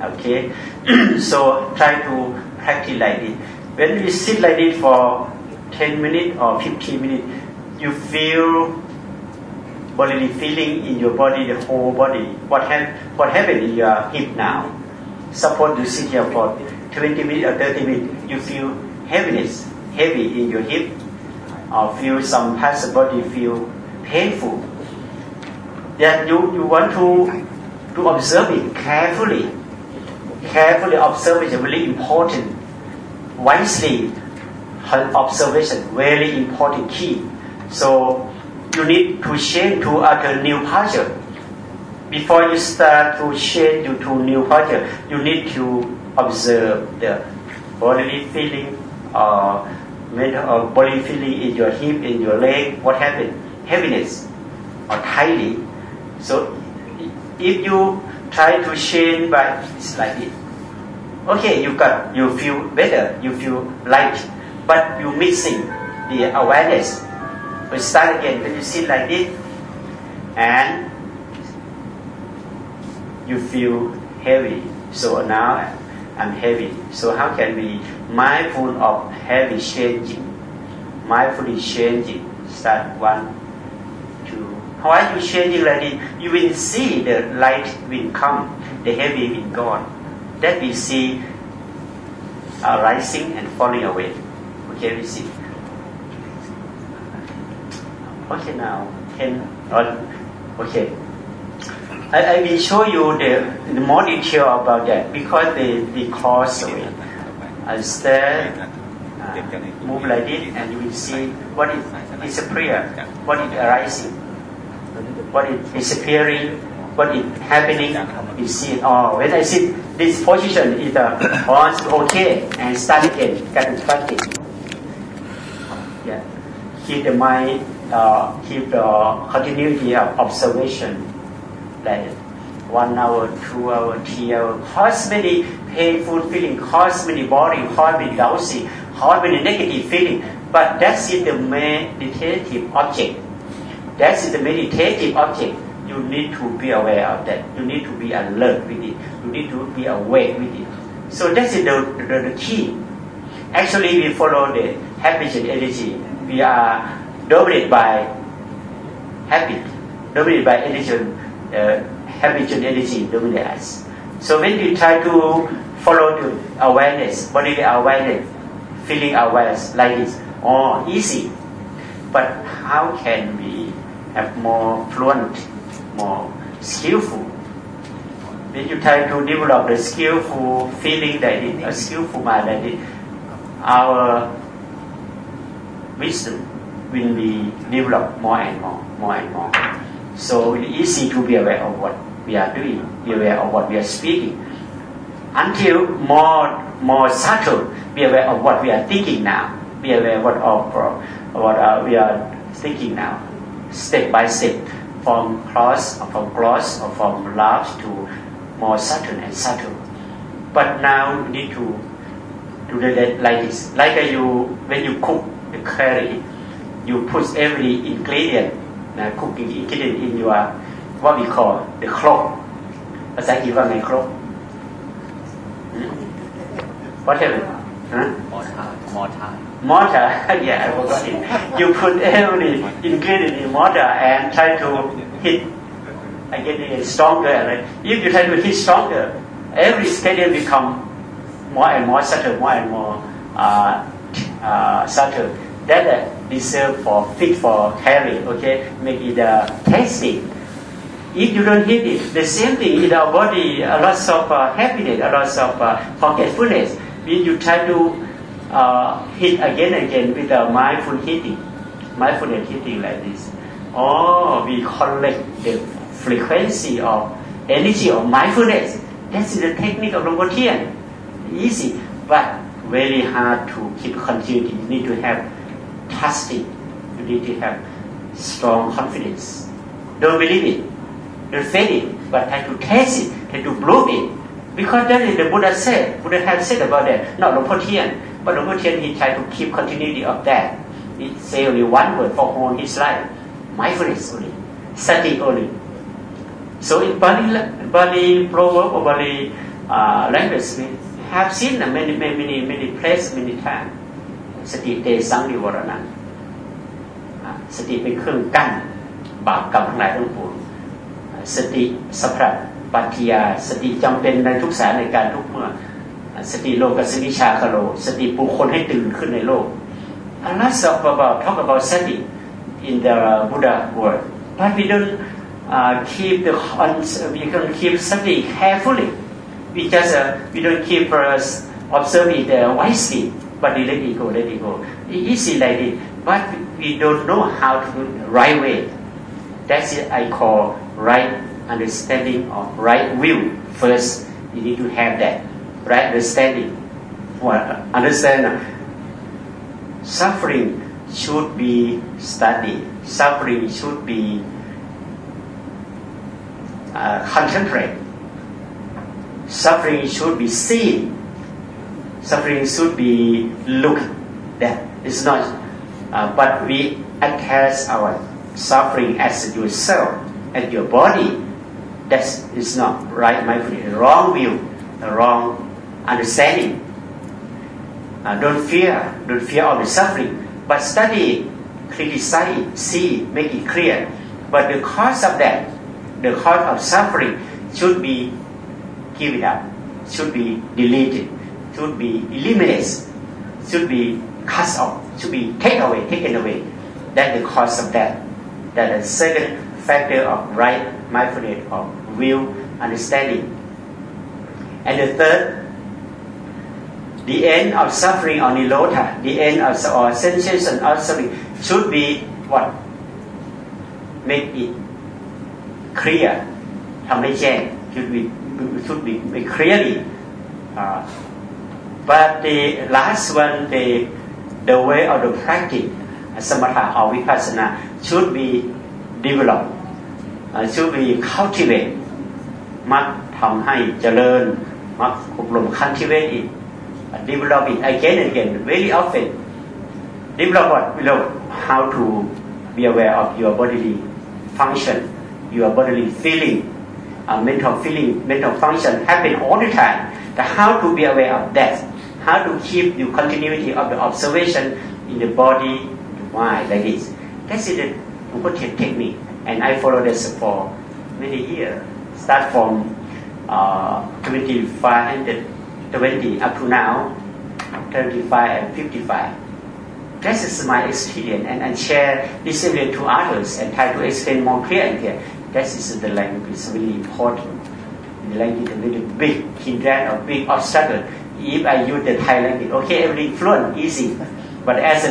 Okay, [CLEARS THROAT] so try to practice like this. When you sit like this for 10 minutes or 15 minutes, you feel bodily feeling in your body, the whole body. What hap- what happened in your hip now? Suppose you sit here for 20 minutes or 30 minutes, you feel heaviness, heavy in your hip, or feel some parts of body feel painful. Then you, you want to, to observe it carefully. Carefully observe is really important. Wisely observation, very important key. So you need to change to other new posture. Before you start to change to new posture, you need to observe the bodily feeling or mental or body feeling in your hip, in your leg, what happened? Heaviness or tightly. So if you try to change by it's like it. Okay, you got you feel better, you feel light, but you missing the awareness. We start again when you sit like this and you feel heavy. So now I'm heavy. So how can we mindful of heavy changing? Mindfully changing. Start one, two. Why are you changing like this? You will see the light will come, the heavy will gone. That we see rising and falling away. Okay, we see. Okay, now can uh, okay. I, I will show you the, the more detail about that because the the cross away. I stand, uh, move like this, and you will see what is disappear, what is arising, what is disappearing, what is happening. You see it all. When I see this position is uh, once okay, and start again, get practice. Yeah, keep the mind, uh, keep the continuity of observation like one hour, two hour, three hour, cause many painful feeling, cause many boring, cause many lousy, cause many negative feeling. But that's the meditative object. That's the meditative object. You need to be aware of that. You need to be alert with it. You need to be awake with it. So that's the, the, the key. Actually, we follow the habit and energy. We are dominated by habit, dominated by energy uh, habitual energy dominate us. So when we try to follow the awareness, bodily awareness, feeling awareness like this, oh, easy. But how can we have more fluent, more skillful? When you try to develop the skillful feeling that it, a skillful mind that it, our wisdom will be developed more and more, more and more. So it's easy to be aware of what we are doing, be aware of what we are speaking. Until more more subtle, be aware of what we are thinking now. Be aware what of uh, what uh, we are thinking now, step by step, from or from close or from large to more subtle and subtle. But now you need to do that like this. Like you when you cook the curry, you put every ingredient uh, cooking ingredient in your what we call the cloak. As I give a cloak. Hmm? What happened? Hmm? Mortar. Mortar. Mortar. [LAUGHS] yeah, I forgot it. You put every ingredient in mortar and try to hit. I get it stronger. Right? If you try to hit stronger, every stadium become more and more subtle, more and more uh, uh, subtle. That uh, reserved for fit for carry. Okay, make it uh, tasty if you don't hit it, the same thing in our body, a lot of uh, happiness, a lot of uh, forgetfulness. When you try to uh, hit again and again with a mindful hitting, mindfulness hitting like this, oh, we collect the frequency of energy of mindfulness. That's the technique of Luang Por Teean. Easy, but very hard to keep continuity. You need to have trusting. You need to have strong confidence. Don't believe it they're fading, but try to taste it, try to prove it. Because that is the Buddha said, Buddha have said about that, not Luang Por Teean. But the Por Teean, he tried to keep continuity of that. He say only one word for whole his life, mindfulness only, sati only. So in Pali, Pali proverb or Pali uh, language, we have seen many, many, many, many places, many times. สติเตสังนิวรณะสติเป็นเครื่องกั้นบาปกรรมทั้งหลายทั้งปวง สติสัพพะปัจจยาสติจำเป็นในทุกสายในการทุกเมื่อ สติโลกัสวิชาคโล สติปลุกคนให้ตื่นขึ้นในโลก a lot of about talk about sati in the Buddha word but we don't uh, keep the we don't keep sati carefully we just uh, we don't keep uh, observe it uh, wisely but we let it go let it go easy like it but we don't know how to do the right way that's it I call right understanding of right view first. You need to have that right understanding. Well, understand suffering should be studied. Suffering should be uh, concentrate. Suffering should be seen. Suffering should be looked that is not uh, but we attach our suffering as yourself as your body that is not right mindfulness wrong view wrong understanding. Uh, don't fear don't fear of the suffering but study criticize it see make it clear. But the cause of that the cause of suffering should be given up should be deleted should be eliminated should be cut off should be taken away taken away. That's the cause of that. That is second factor of right mindfulness of will understanding and the third the end of suffering or nirodha, the end of or sensation of suffering should be what? Make it clear ทำให้แจ้ง should be should be make clearly uh, but the last one the the way of the practice samatha or vipassana should be developed uh, to be cultivate มักทำให้เจริญ มักอบรม cultivate it develop it again and again very often develop what develop how to be aware of your bodily function your bodily feeling uh, mental feeling mental function happen all the time the how to be aware of that how to keep the continuity of the observation in the body the mind like this that's it the technique and I follow this for many years. Start from uh, 25 and 20 up to now 35 and 55 this is my experience and, and share this area to others and try to explain more clearly here this is the language is really important. The language is really big hindrance or big obstacle if I use the Thai language okay everything fluent easy. But as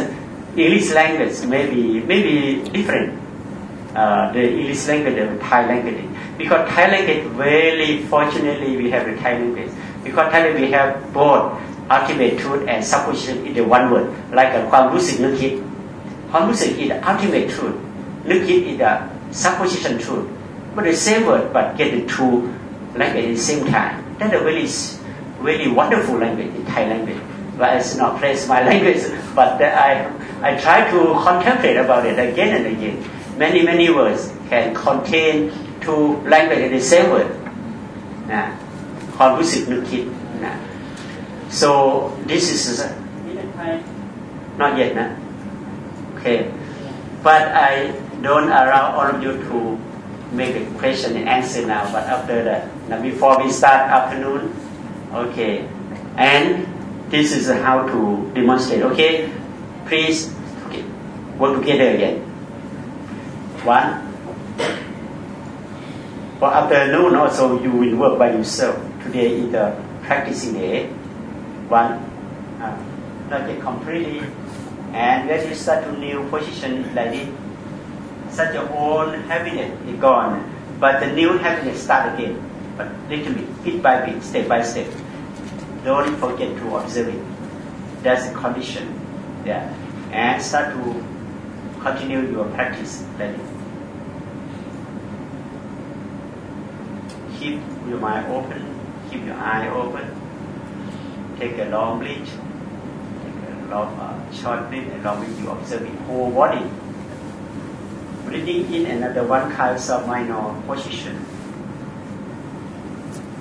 English language maybe maybe different uh, the English language and the Thai language because Thai language very fortunately we have the Thai language because Thai language we have both ultimate truth and supposition in the one word like a ความรู้สึกนึกคิดความรู้สึก is the ultimate truth นึกคิด is the supposition truth but the same word but get the two language at the same time that's a very very wonderful language in Thai language but it's not place my [LAUGHS] language but I I try to contemplate about it again and again many many words can contain two language in the same word นะความรู้สึกนึกคิดนะ so this is not yet นะ okay but I don't allow all of you to make a question and answer now but after that now before we start afternoon okay and this is how to demonstrate okay Please work together again. One. For afternoon also you will work by yourself today is the practicing day one. Uh, not yet completely. And when you start to new position like this such your own happiness is gone. But the new happiness start again. But little bit bit by bit step by step. Don't forget to observe it. That's the condition yeah. And start to continue your practice like keep your mind open. Keep your eye open. Take a long breath. Take a long uh, short breath and long breath you observe the whole body. Breathing in another one kinds of minor position.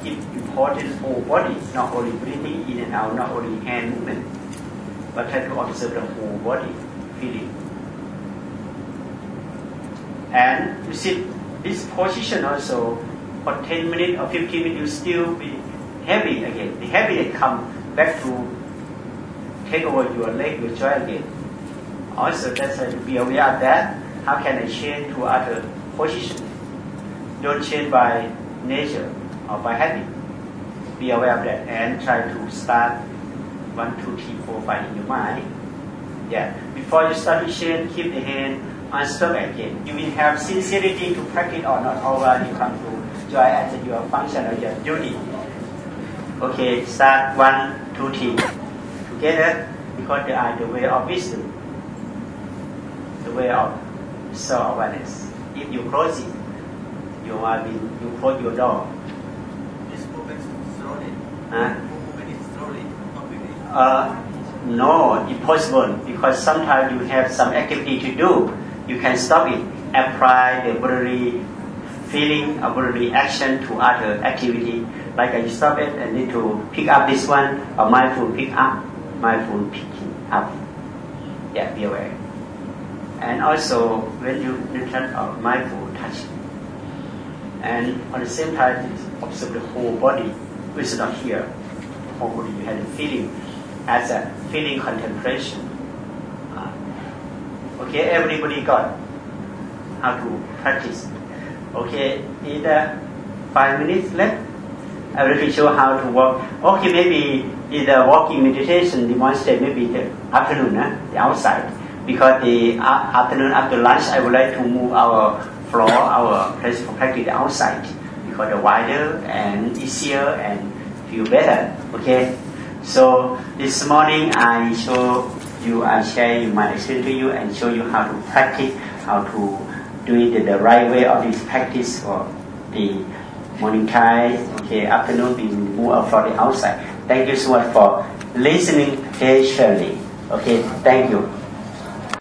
It important whole body not only breathing in and out not only hand movement but try to observe the whole body feeling And you sit this position also for 10 minutes or 15 minutes, you still be heavy again. The heavy heaviness come back to take over your leg, your joint again. Also, that's to be aware of that. How can I change to other position? Don't change by nature or by habit. Be aware of that and try to start one, two, three, four, five in your mind. Yeah. Before you start to change, keep the hand on stomach again. You will have sincerity to practice or not, or you come to joy as your function or your duty. Okay, start one, two, three. Together, because they are the way of wisdom, the way of self awareness. If you close it, you are being, you close your door. This movement slowly. Huh? Movement is slowly. Not quickly. Uh, no, impossible because sometimes you have some activity to do. You can stop it. Apply the bodily feeling or bodily action to other activity. Like I stop it and need to pick up this one or mindful pick up, mindful picking up. Yeah, be aware. And also when you return of mindful touch. And on the same time, observe the whole body, which is not here. Whole body, you have the feeling as a feeling contemplation. Uh, okay, everybody got how to practice. Okay, either five minutes left. I will show how to walk. Okay, maybe either walking meditation demonstrate maybe the afternoon, uh, the outside. Because the afternoon after lunch, I would like to move our floor, our place for practice outside because the wider and easier and feel better. Okay. So this morning I show you, I share my experience to you and show you how to practice, how to do it the right way of this practice for the morning time. Okay, afternoon we move out for the outside. Thank you so much for listening patiently. Okay, thank you.